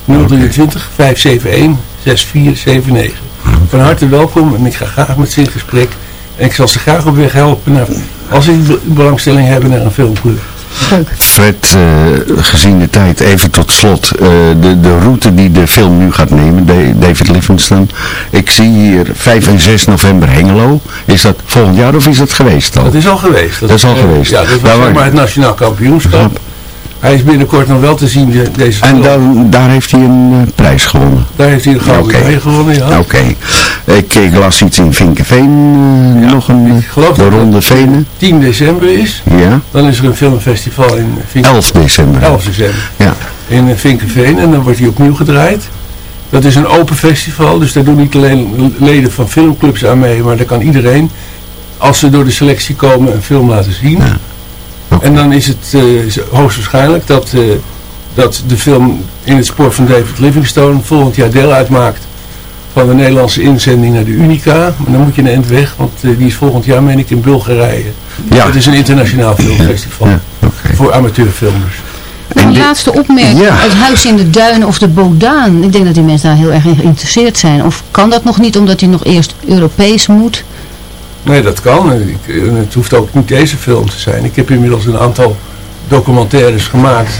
023 571 6479. Van harte welkom en ik ga graag met ze in gesprek. En ik zal ze graag op weg helpen naar, als ze be- belangstelling hebben naar een filmclub. Fred, eh, gezien de tijd, even tot slot. eh, de, de route die de film nu gaat nemen, Da- David Livingston. Ik zie hier 5 en 6 november Hengelo. Is dat volgend jaar of is dat geweest al? Dat is al geweest. Dat is al eh, geweest. Ja, dat was maar het nationaal kampioenschap. Hij is binnenkort nog wel te zien, de- deze En dan, daar heeft hij een eh, prijs gewonnen. Daar heeft hij een gouden medaille gewonnen, ja. Oké. Ik, ik las iets in Vinkenveen, eh, nog een, eh, Ik geloof de Ronde het Venen. 10 december is. Ja, Dan is er een filmfestival in Vinkenveen. 11 december. 11 december. Ja. In eh, Vinkenveen. En dan wordt hij opnieuw gedraaid. Dat is een open festival. Dus daar doen niet alleen leden van filmclubs aan mee. Maar daar kan iedereen, als ze door de selectie komen, een film laten zien. En dan is het eh, hoogstwaarschijnlijk dat, eh, dat de film in het spoor van David Livingstone volgend jaar deel uitmaakt van de Nederlandse inzending naar de Unica. Maar dan moet je een eind weg, want eh, die is volgend jaar, meen ik, in Bulgarije. Ja. Het is een internationaal filmfestival Ja, oké. voor amateurfilmers. Dit- laatste opmerking. Ja. Het huis in de duinen of de Bodaan. Ik denk dat die mensen daar heel erg in geïnteresseerd zijn. Of kan dat nog niet omdat hij nog eerst Europees moet? Nee, dat kan. Ik, het hoeft ook niet deze film te zijn. Ik heb inmiddels een aantal documentaires gemaakt.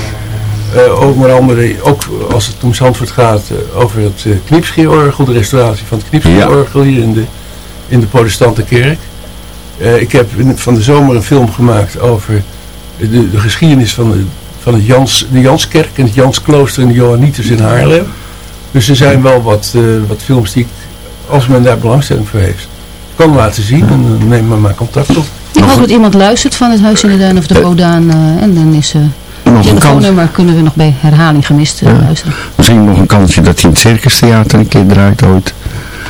eh onder andere, ook als het om Zandvoort gaat, eh, over het uh, de restauratie van het Knipscheerorgel hier in de, in de protestante kerk. Ik heb in- van de zomer een film gemaakt over de, de geschiedenis van, de, van het Jans, de Janskerk en het Jansklooster en de Johanniters in Haarlem. Dus er zijn wel wat, wat films die ik, als men daar belangstelling voor heeft, kan laten zien. En dan neem maar maar contact op. Ik hoop dat iemand luistert van het Huis in de Duin of de Bodaan. eh, en dan is eh Nog een telefoonnummer kunnen we nog bij herhaling gemist eh, Ja. luisteren. misschien nog een kansje dat hij in het Circus Theater een keer draait ooit.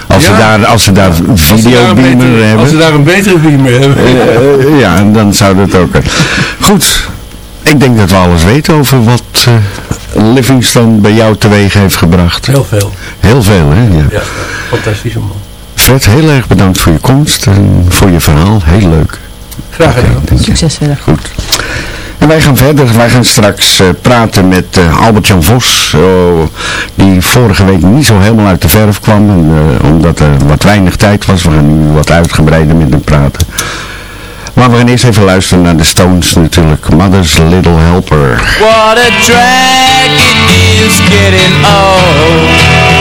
Als, ze, Ja. daar, als ze daar Als ze daar een videobeamer betere- hebben. Als ze daar een betere beamer hebben. Eh, eh, ja, en dan zou dat ook. eh. Goed, ik denk dat we alles weten over wat eh, Livingstone bij jou teweeg heeft gebracht. Heel veel. Heel veel, hè? Ja. Ja, fantastische man. Fred, heel erg bedankt voor je komst en voor je verhaal. Heel leuk. Graag gedaan. Succes verder. Goed. En wij gaan verder. Wij gaan straks eh, praten met eh, Albert-Jan Vos. oh, die vorige week niet zo helemaal uit de verf kwam. en, eh, omdat er wat weinig tijd was. We gaan nu wat uitgebreider met hem praten. Maar we gaan eerst even luisteren naar de Stones natuurlijk. Mother's Little Helper. What a drag it is getting old.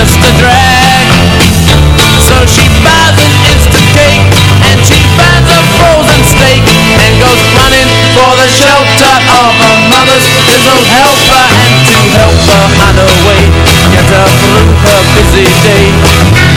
Just a drag. So she buys an instant cake and she finds a frozen steak and goes running for the shelter of her mother's little helper and to help her on her way, get her through her busy day.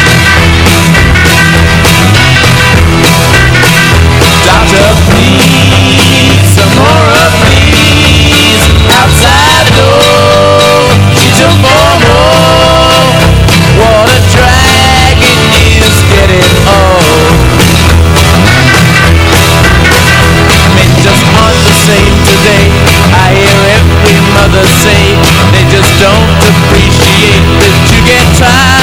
Today. I hear every mother say they just don't appreciate that you get tired.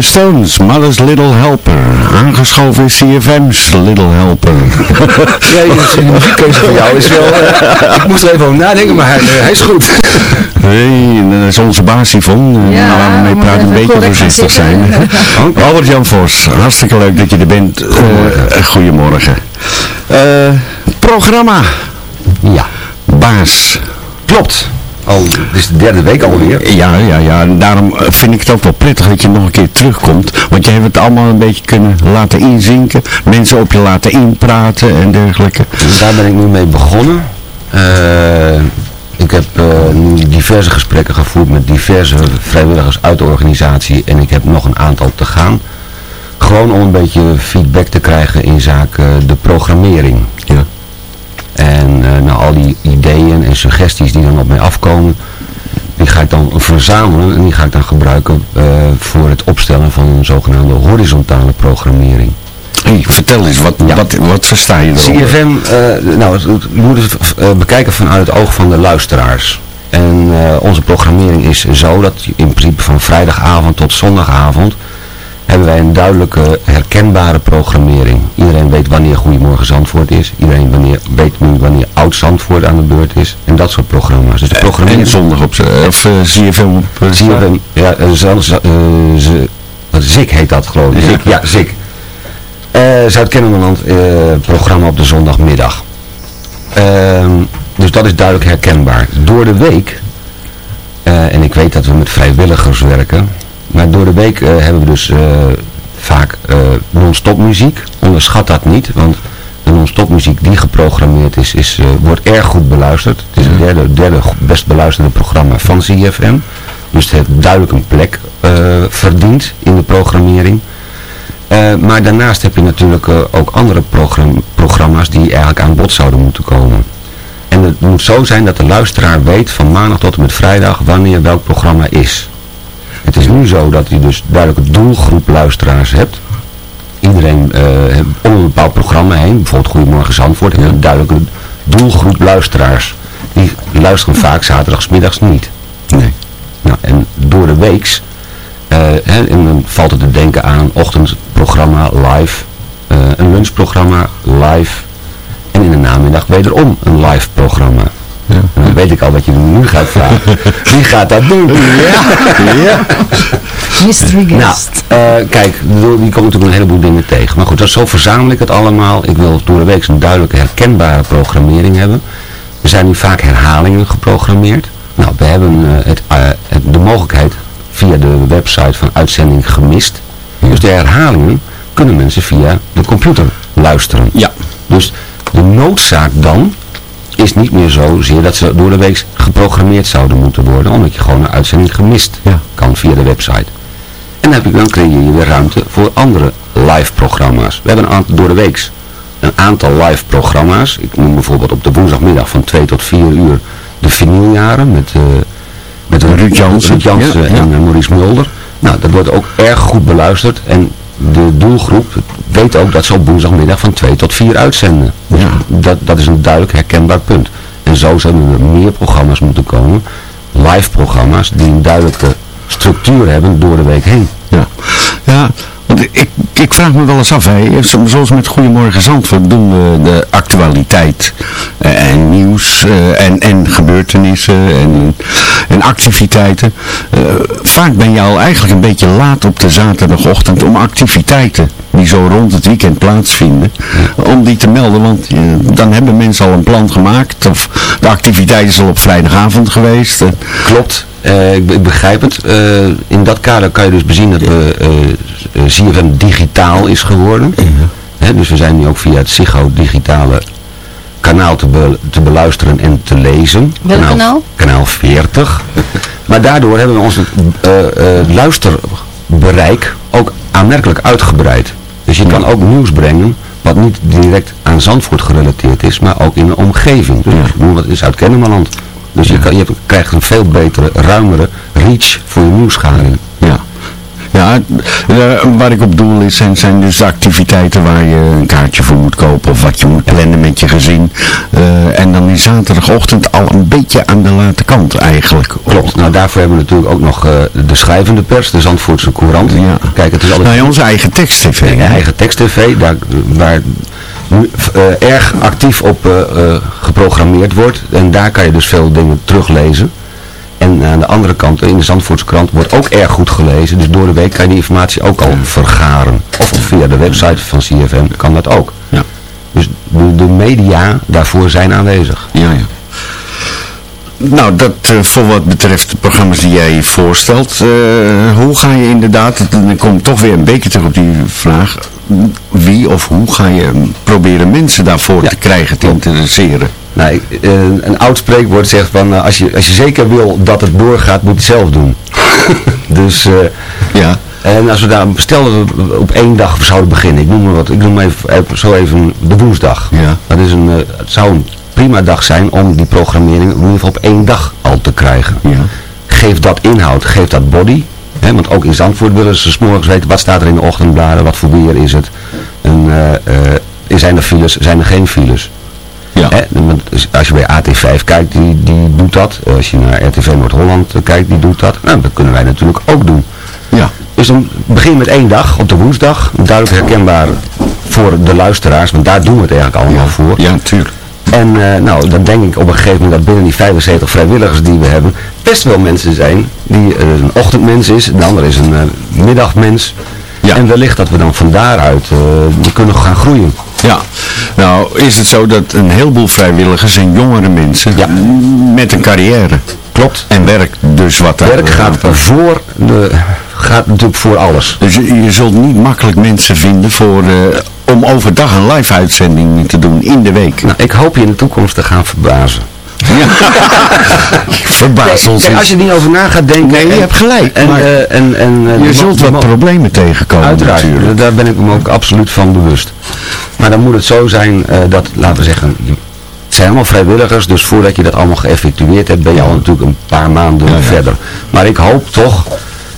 De Stones, Mother's Little Helper. Aangeschoven is CFM's Little Helper. Dus de muziekkeuze van jou is wel... eh, ik moest er even over nadenken, maar hij, eh, hij is goed. Nee, en dat is onze baas Yvonne. Ja, laten we mee praten, een beetje voorzichtig zijn. zitten. Albert-Jan Vos, hartstikke leuk dat je er bent. Goedemorgen. goedemorgen. Eh, programma. Ja, Baas. klopt. Al, dit is de derde week alweer. Ja, ja, ja. En daarom eh, vind ik het ook wel prettig dat je nog een keer terugkomt. Want je hebt het allemaal een beetje kunnen laten inzinken. Mensen op je laten inpraten en dergelijke. Dus daar ben ik nu mee begonnen. Eh, ik heb eh, nu diverse gesprekken gevoerd met diverse vrijwilligers uit de organisatie en ik heb nog een aantal te gaan. Gewoon om een beetje feedback te krijgen in zaken de programmering. Ja. En eh, nou, al die ideeën en suggesties die dan op mij afkomen, die ga ik dan verzamelen en die ga ik dan gebruiken eh, voor het opstellen van een zogenaamde horizontale programmering. Hey, vertel eens, wat, Ja. wat, wat versta je eronder? CFM, eh, nou, je moet het bekijken vanuit het oog van de luisteraars. En onze programmering is zo dat in principe van vrijdagavond tot zondagavond hebben wij een duidelijke herkenbare programmering. Iedereen weet wanneer Goedemorgen Zandvoort is. Iedereen wanneer, weet nu wanneer Oud Zandvoort aan de beurt is. En dat soort programma's. Dus de programmering... En zondag op z'n- of uh, ZFM op eh, ZFM, ja, eh, Zand- Z- eh, Z- wat, Zik heet dat geloof ik. Ja. Zik, ja, Zik. Eh Zuid-Kennemerland eh, programma op de zondagmiddag. Ehm, dus dat is duidelijk herkenbaar. Door de week, eh, en ik weet dat we met vrijwilligers werken, maar door de week eh, hebben we dus eh, vaak eh, non-stop muziek. Onderschat dat niet, want de non-stop muziek die geprogrammeerd is, is wordt erg goed beluisterd. Het is het derde, derde best beluisterde programma van CFM. Dus het heeft duidelijk een plek verdiend in de programmering. Maar daarnaast heb je natuurlijk ook andere program- programma's die eigenlijk aan bod zouden moeten komen. En het moet zo zijn dat de luisteraar weet van maandag tot en met vrijdag wanneer welk programma is. Het is nu zo dat je dus duidelijk een doelgroep luisteraars hebt. Iedereen eh, om een bepaald programma heen, bijvoorbeeld Goedemorgen Zandvoort, een duidelijke doelgroep luisteraars. Die luisteren vaak zaterdagsmiddags niet. Nee. Nou, en door de weeks, eh, hè, en dan valt het te denken aan een ochtendprogramma live, eh, een lunchprogramma live en in de namiddag wederom een live programma. En dan weet ik al wat je nu gaat vragen. Wie gaat dat doen? Ja. ja. Mystery Nou, guest. eh, kijk, die komt natuurlijk een heleboel dingen tegen. Maar goed, dat, zo verzamel ik het allemaal. Ik wil door de week een duidelijke herkenbare programmering hebben. Er zijn nu vaak herhalingen geprogrammeerd. Nou, we hebben eh, het, eh, het, de mogelijkheid via de website van uitzending gemist. Dus de herhalingen kunnen mensen via de computer luisteren. Ja. Dus de noodzaak dan is niet meer zozeer dat ze door de week geprogrammeerd zouden moeten worden. Omdat je gewoon een uitzending gemist kan via de website. En dan, heb je, dan creëer je weer ruimte voor andere live programma's. We hebben een aantal, door de week een aantal live programma's. Ik noem bijvoorbeeld op de woensdagmiddag van 2 tot 4 uur de vinyljaren met, eh met Ruud Jansen. Ruud Jansen Ja, en eh, Maurice Mulder. Nou, dat wordt ook erg goed beluisterd. En de doelgroep weet ook dat ze op woensdagmiddag van 2 tot 4 uitzenden. Dus dat, dat is een duidelijk herkenbaar punt. En zo zouden er meer programma's moeten komen. Live programma's die een duidelijke structuur hebben door de week heen. Ja, ja ik, ik vraag me wel eens af, hè, zo- zoals met Goedemorgen Zandvoort doen we de actualiteit eh, en nieuws eh, en, en gebeurtenissen en, en activiteiten. Eh, vaak ben je al eigenlijk een beetje laat op de zaterdagochtend om activiteiten die zo rond het weekend plaatsvinden, om die te melden, want dan hebben mensen al een plan gemaakt of de activiteit is al op vrijdagavond geweest. Klopt, ik, ik begrijp het. In dat kader kan je dus bezien dat we CFM digitaal is geworden. Hè, dus we zijn nu ook via het Ziggo digitale kanaal te, be- te beluisteren en te lezen. Welk kanaal? Kanaal 40. maar daardoor hebben we ons eh, eh, luisterbereik ook aanmerkelijk uitgebreid. Dus je kan ook nieuws brengen wat niet direct aan Zandvoort gerelateerd is, maar ook in de omgeving. Dus ik bedoel, wat is uit Kennemerland. Dus je, kan, je krijgt een veel betere, ruimere reach voor je nieuwsgaring. Ja. Ja, eh, waar ik op doel is, zijn, zijn dus de activiteiten waar je een kaartje voor moet kopen of wat je moet plannen met je gezin. Eh, en dan is zaterdagochtend al een beetje aan de late kant eigenlijk. Klopt. Nou, daarvoor hebben we natuurlijk ook nog eh, de schrijvende pers, de Zandvoortse Courant. Ja. Kijk, het is altijd... Nou ja, onze eigen tekst-tv. Hè? eigen tekst-tv, daar, waar nu, erg actief op geprogrammeerd wordt. En daar kan je dus veel dingen teruglezen. En aan de andere kant, in de Zandvoortse krant, wordt ook erg goed gelezen. Dus door de week kan je die informatie ook al vergaren. Of via de website van CFM kan dat ook. Ja. Dus de, de media daarvoor zijn aanwezig. Ja, ja. Nou, dat eh, voor wat betreft de programma's die jij voorstelt. eh, hoe ga je inderdaad, dan kom ik toch weer een beetje terug op die vraag. Wie of hoe ga je proberen mensen daarvoor te krijgen, te interesseren? Nou, eh, een oud spreekwoord zegt van, eh, als, je, als je zeker wil dat het doorgaat, moet je het zelf doen. dus, eh, Ja. en als we daar, stel dat we op één dag zouden beginnen, ik noem maar wat, ik noem even, even- zo even de woensdag. Ja. Dat is een, eh, het zou een prima dag zijn om die programmering in ieder geval op één dag al te krijgen. Ja. Geef dat inhoud, geef dat body. Hè, want ook in Zandvoort willen ze 's morgens weten wat staat er in de ochtendbladen, wat voor weer is het. En, eh, eh, zijn er files, zijn er geen files. Hè, want als je bij AT5 kijkt, die, die doet dat. Als je naar RTV Noord-Holland eh, kijkt, die doet dat. Nou, dat kunnen wij natuurlijk ook doen. Ja. Dus dan begin met één dag, op de woensdag. Duidelijk herkenbaar voor de luisteraars, want daar doen we het eigenlijk allemaal voor. Ja, natuurlijk. En eh, nou, dan denk ik op een gegeven moment dat binnen die 75 vrijwilligers die we hebben, best wel mensen zijn die eh, een ochtendmens is, de ander is een middagmens. En wellicht dat we dan van daaruit uh, kunnen gaan groeien. Ja, nou is het zo dat een heleboel vrijwilligers zijn jongere mensen met een carrière. Klopt. En werk dus wat daar- Werk gaat voor de, gaat natuurlijk voor alles. Dus je, je zult niet makkelijk mensen vinden voor, eh, om overdag een live uitzending te doen in de week. Nou, ik hoop je in de toekomst te gaan verbazen. Verbaas ons als je er niet over na gaat denken. Nee, je hebt gelijk, En, maar eh, en, en, eh, je zult mo- problemen tegenkomen Uiteraard, natuurlijk. daar ben ik me ook absoluut van bewust. Maar dan moet het zo zijn eh, dat, laten we zeggen, het zijn allemaal vrijwilligers, dus voordat je dat allemaal geëffectueerd hebt, ben je al natuurlijk een paar maanden verder. Maar ik hoop toch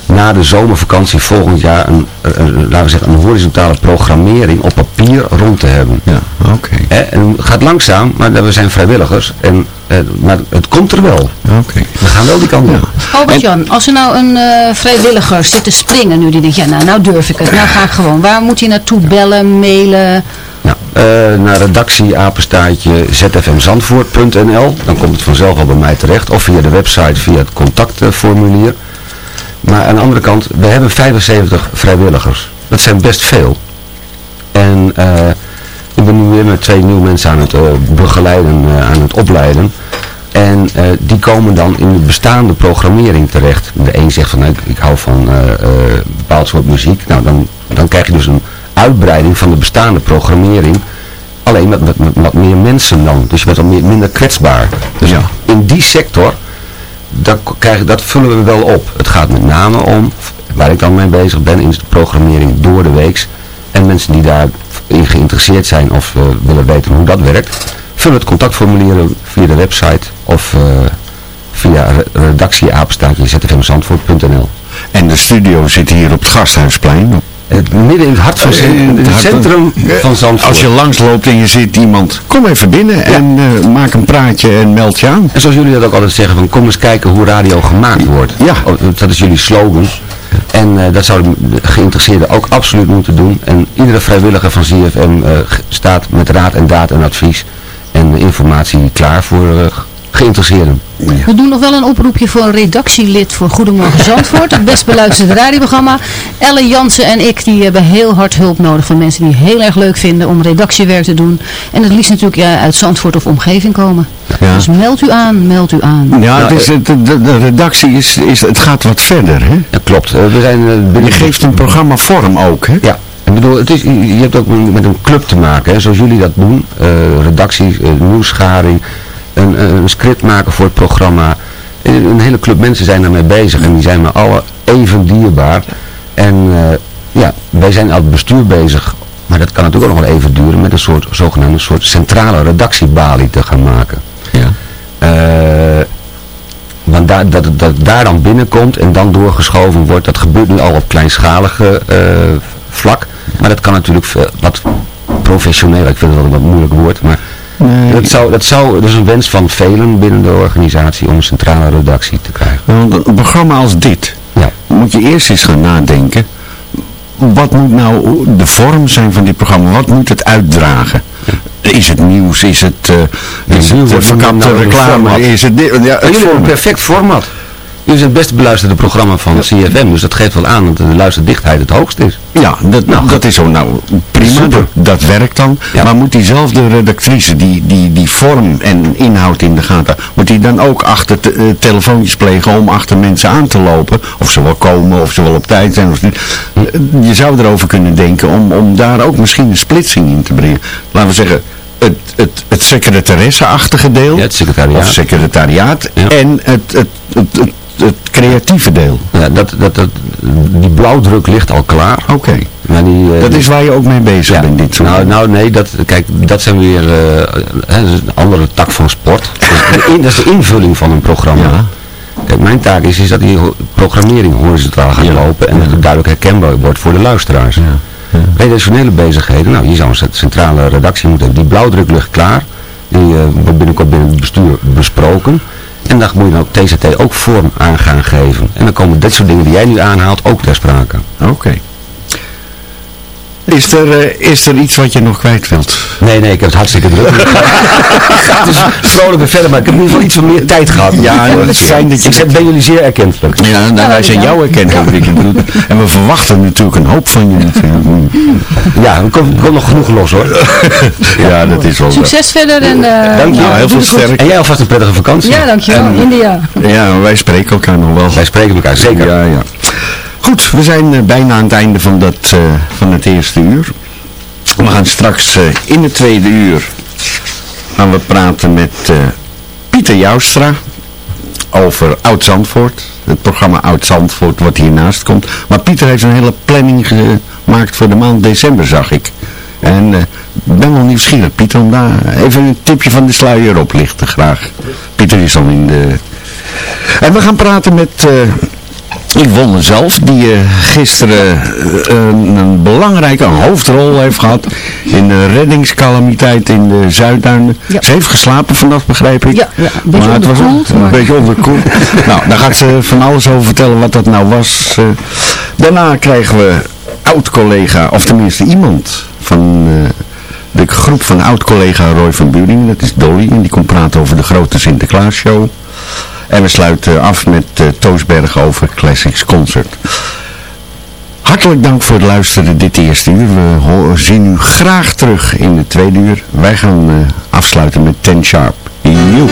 na de zomervakantie volgend jaar een, een- een- laten we zeggen, een horizontale programmering op papier rond te hebben. Ja, oké. Hè, En het gaat langzaam, maar we zijn vrijwilligers. En, eh, maar het komt er wel. Oké. We gaan wel die kant op. Albert-Jan, als er nou een eh, vrijwilliger zit te springen nu, die denkt, ja nou, nou durf ik het, nou ga ik gewoon. Waar moet hij naartoe bellen, mailen? Nou, eh, naar redactieapenstaartje zfmzandvoort.nl. Dan komt het vanzelf al bij mij terecht. Of via de website, via het contactformulier. Maar aan de andere kant, we hebben 75 vrijwilligers. Dat zijn best veel. En eh, ik ben nu weer met twee nieuwe mensen aan het eh, begeleiden, eh, aan het opleiden. En die komen dan in de bestaande programmering terecht. De een zegt van, nou, ik, ik hou van een bepaald soort muziek. Nou, dan, dan krijg je dus een uitbreiding van de bestaande programmering. Alleen met, met, met wat meer mensen dan. Dus je bent al meer, minder kwetsbaar. Dus in die sector, dat, krijg, dat vullen we wel op. Het gaat met name om, waar ik dan mee bezig ben, is de programmering door de weeks. En mensen die daarin geïnteresseerd zijn of eh, willen weten hoe dat werkt, vullen het contactformulier via de website of eh, via re- redactieapenstaatje zfmzandvoort.nl. En de studio zit hier op het Gasthuisplein. Het, midden in het hart van Eh, in het centrum van Zandvoort. Als je langs loopt en je ziet iemand, kom even binnen en eh, maak een praatje en meld je aan. En zoals jullie dat ook altijd zeggen, van kom eens kijken hoe radio gemaakt wordt. Ja. Oh, Dat is jullie slogan. En eh, dat zouden de geïnteresseerden ook absoluut moeten doen. En iedere vrijwilliger van ZFM eh, staat met raad en daad en advies en informatie klaar voor eh, geïnteresseerden. We doen nog wel een oproepje voor een redactielid voor Goedemorgen Zandvoort. Het best beluisterde radioprogramma. Elle Jansen en ik die hebben heel hard hulp nodig van mensen die heel erg leuk vinden om redactiewerk te doen. En het liefst natuurlijk ja, uit Zandvoort of omgeving komen. Ja. Dus meld u aan, meld u aan. Ja, het is, het- de, de redactie is, is, het gaat wat verder, hè? Ja, klopt. Eh, we zijn, eh, binnen- Je geeft een programma vorm ook, hè? Ja, ik bedoel, het is, je hebt ook met een club te maken, hè, zoals jullie dat doen. eh redactie, eh, nieuwsgaring, een, een een script maken voor het programma. En Een hele club mensen zijn daarmee bezig en die zijn me alle even dierbaar. En eh, ja, wij zijn al het bestuur bezig, maar dat kan natuurlijk ook nog wel even duren, met een soort zogenaamde soort centrale redactiebalie te gaan maken. Ja. Eh, want daar, dat, dat daar dan binnenkomt en dan doorgeschoven wordt, dat gebeurt nu al op kleinschalige eh, vlak. Maar dat kan natuurlijk veel- wat professioneler, ik vind het wel een wat moeilijk woord, maar dat, zou, dat zou dus een wens van velen binnen de organisatie om een centrale redactie te krijgen. Want een programma als dit, Ja. moet je eerst eens gaan nadenken. Wat moet nou de vorm zijn van dit programma? Wat moet het uitdragen? Is het nieuws? Is het, eh is het verkapte nou reclame? Is het dit? Ja, het jullie hebben een perfect format. Jullie zijn het best beluisterde programma van CFM, dus dat geeft wel aan dat de luisterdichtheid het hoogst is. Ja, dat, Nou, dat is zo. Nou, prima, dat, dat werkt dan. Ja. Maar moet diezelfde redactrice, die, die, die vorm en inhoud in de gaten, moet die dan ook achter te- eh, telefoontjes plegen om achter mensen aan te lopen? Of ze wel komen, of ze wel op tijd zijn of niet. Eh, Je zou erover kunnen denken om, om daar ook misschien een splitsing in te brengen. Laten we zeggen, het, het, het secretaresse-achtige deel. Ja, het secretariaat. Of secretariaat. Ja. En het, het, het, het, het creatieve deel. Ja, dat, dat, dat, die blauwdruk ligt al klaar. Oké. Maar die, eh, Dat is waar je ook mee bezig bent, dit soort Nou, nou nee, dat, kijk, dat zijn weer eh, een andere tak van sport. Dat is, de invulling van een programma. Ja. Kijk, mijn taak is, is dat die programmering horizontaal gaat lopen en dat het duidelijk herkenbaar wordt voor de luisteraars. Redactionele bezigheden, nou, je zou een cent- centrale redactie moeten hebben. Die blauwdruk ligt klaar. Die eh, wordt binnenkort binnen het bestuur besproken. En daar moet je dan ook TCT ook vorm aan gaan geven. En dan komen dit soort dingen die jij nu aanhaalt ook ter sprake. Oké. Is er, eh, is er iets wat je nog kwijt wilt? Nee, nee, ik heb het hartstikke druk. dus vrolijk weer verder, maar ik heb in ieder geval iets van meer tijd gehad. Ja, dat is fijn dat je... Ik ben jullie zeer erkentelijk. Ja, nou, wij zijn jou erkend, Rick. Ik bedoel, En we verwachten natuurlijk een hoop van je. natuurlijk. Ja, er komt, er komt nog genoeg los hoor. Ja, dat is wel. Succes verder en eh, Dank je. Nou, heel doe veel het goed. sterk. En jij alvast een prettige vakantie. Ja, dankjewel. En- India. Ja, wij spreken elkaar nog wel. Wij spreken elkaar, zeker. Ja, ja. Goed, we zijn eh, bijna aan het einde van, dat, eh, van het eerste uur. We gaan straks eh, in het tweede uur gaan we praten met Pieter Joustra over Oud-Zandvoort. Het programma Oud-Zandvoort wat hiernaast komt. Maar Pieter heeft een hele planning gemaakt voor de maand december, zag ik. En ik ben wel nieuwsgierig, Pieter, om daar even een tipje van de sluier op lichten graag. Pieter is al in de... En we gaan praten met... eh Yvonne zelf, die eh, gisteren eh, een, een belangrijke een hoofdrol heeft gehad in de reddingscalamiteit in de Zuidduinen. Ze heeft geslapen vannacht, begrijp ik. Ja, ja, een beetje maar het was een, maar- beetje onderkoeld. nou, daar gaat ze van alles over vertellen wat dat nou was. Eh, daarna krijgen we oud-collega, of tenminste iemand van de groep van oud-collega Roy van Buring. Dat is Dolly en die komt praten over de grote Sinterklaasshow. En we sluiten af met uh, Toosberg over Classics Concert. Hartelijk dank voor het luisteren dit eerste uur. We zien u graag terug in het tweede uur. Wij gaan eh, afsluiten met Ten Sharp. Joep.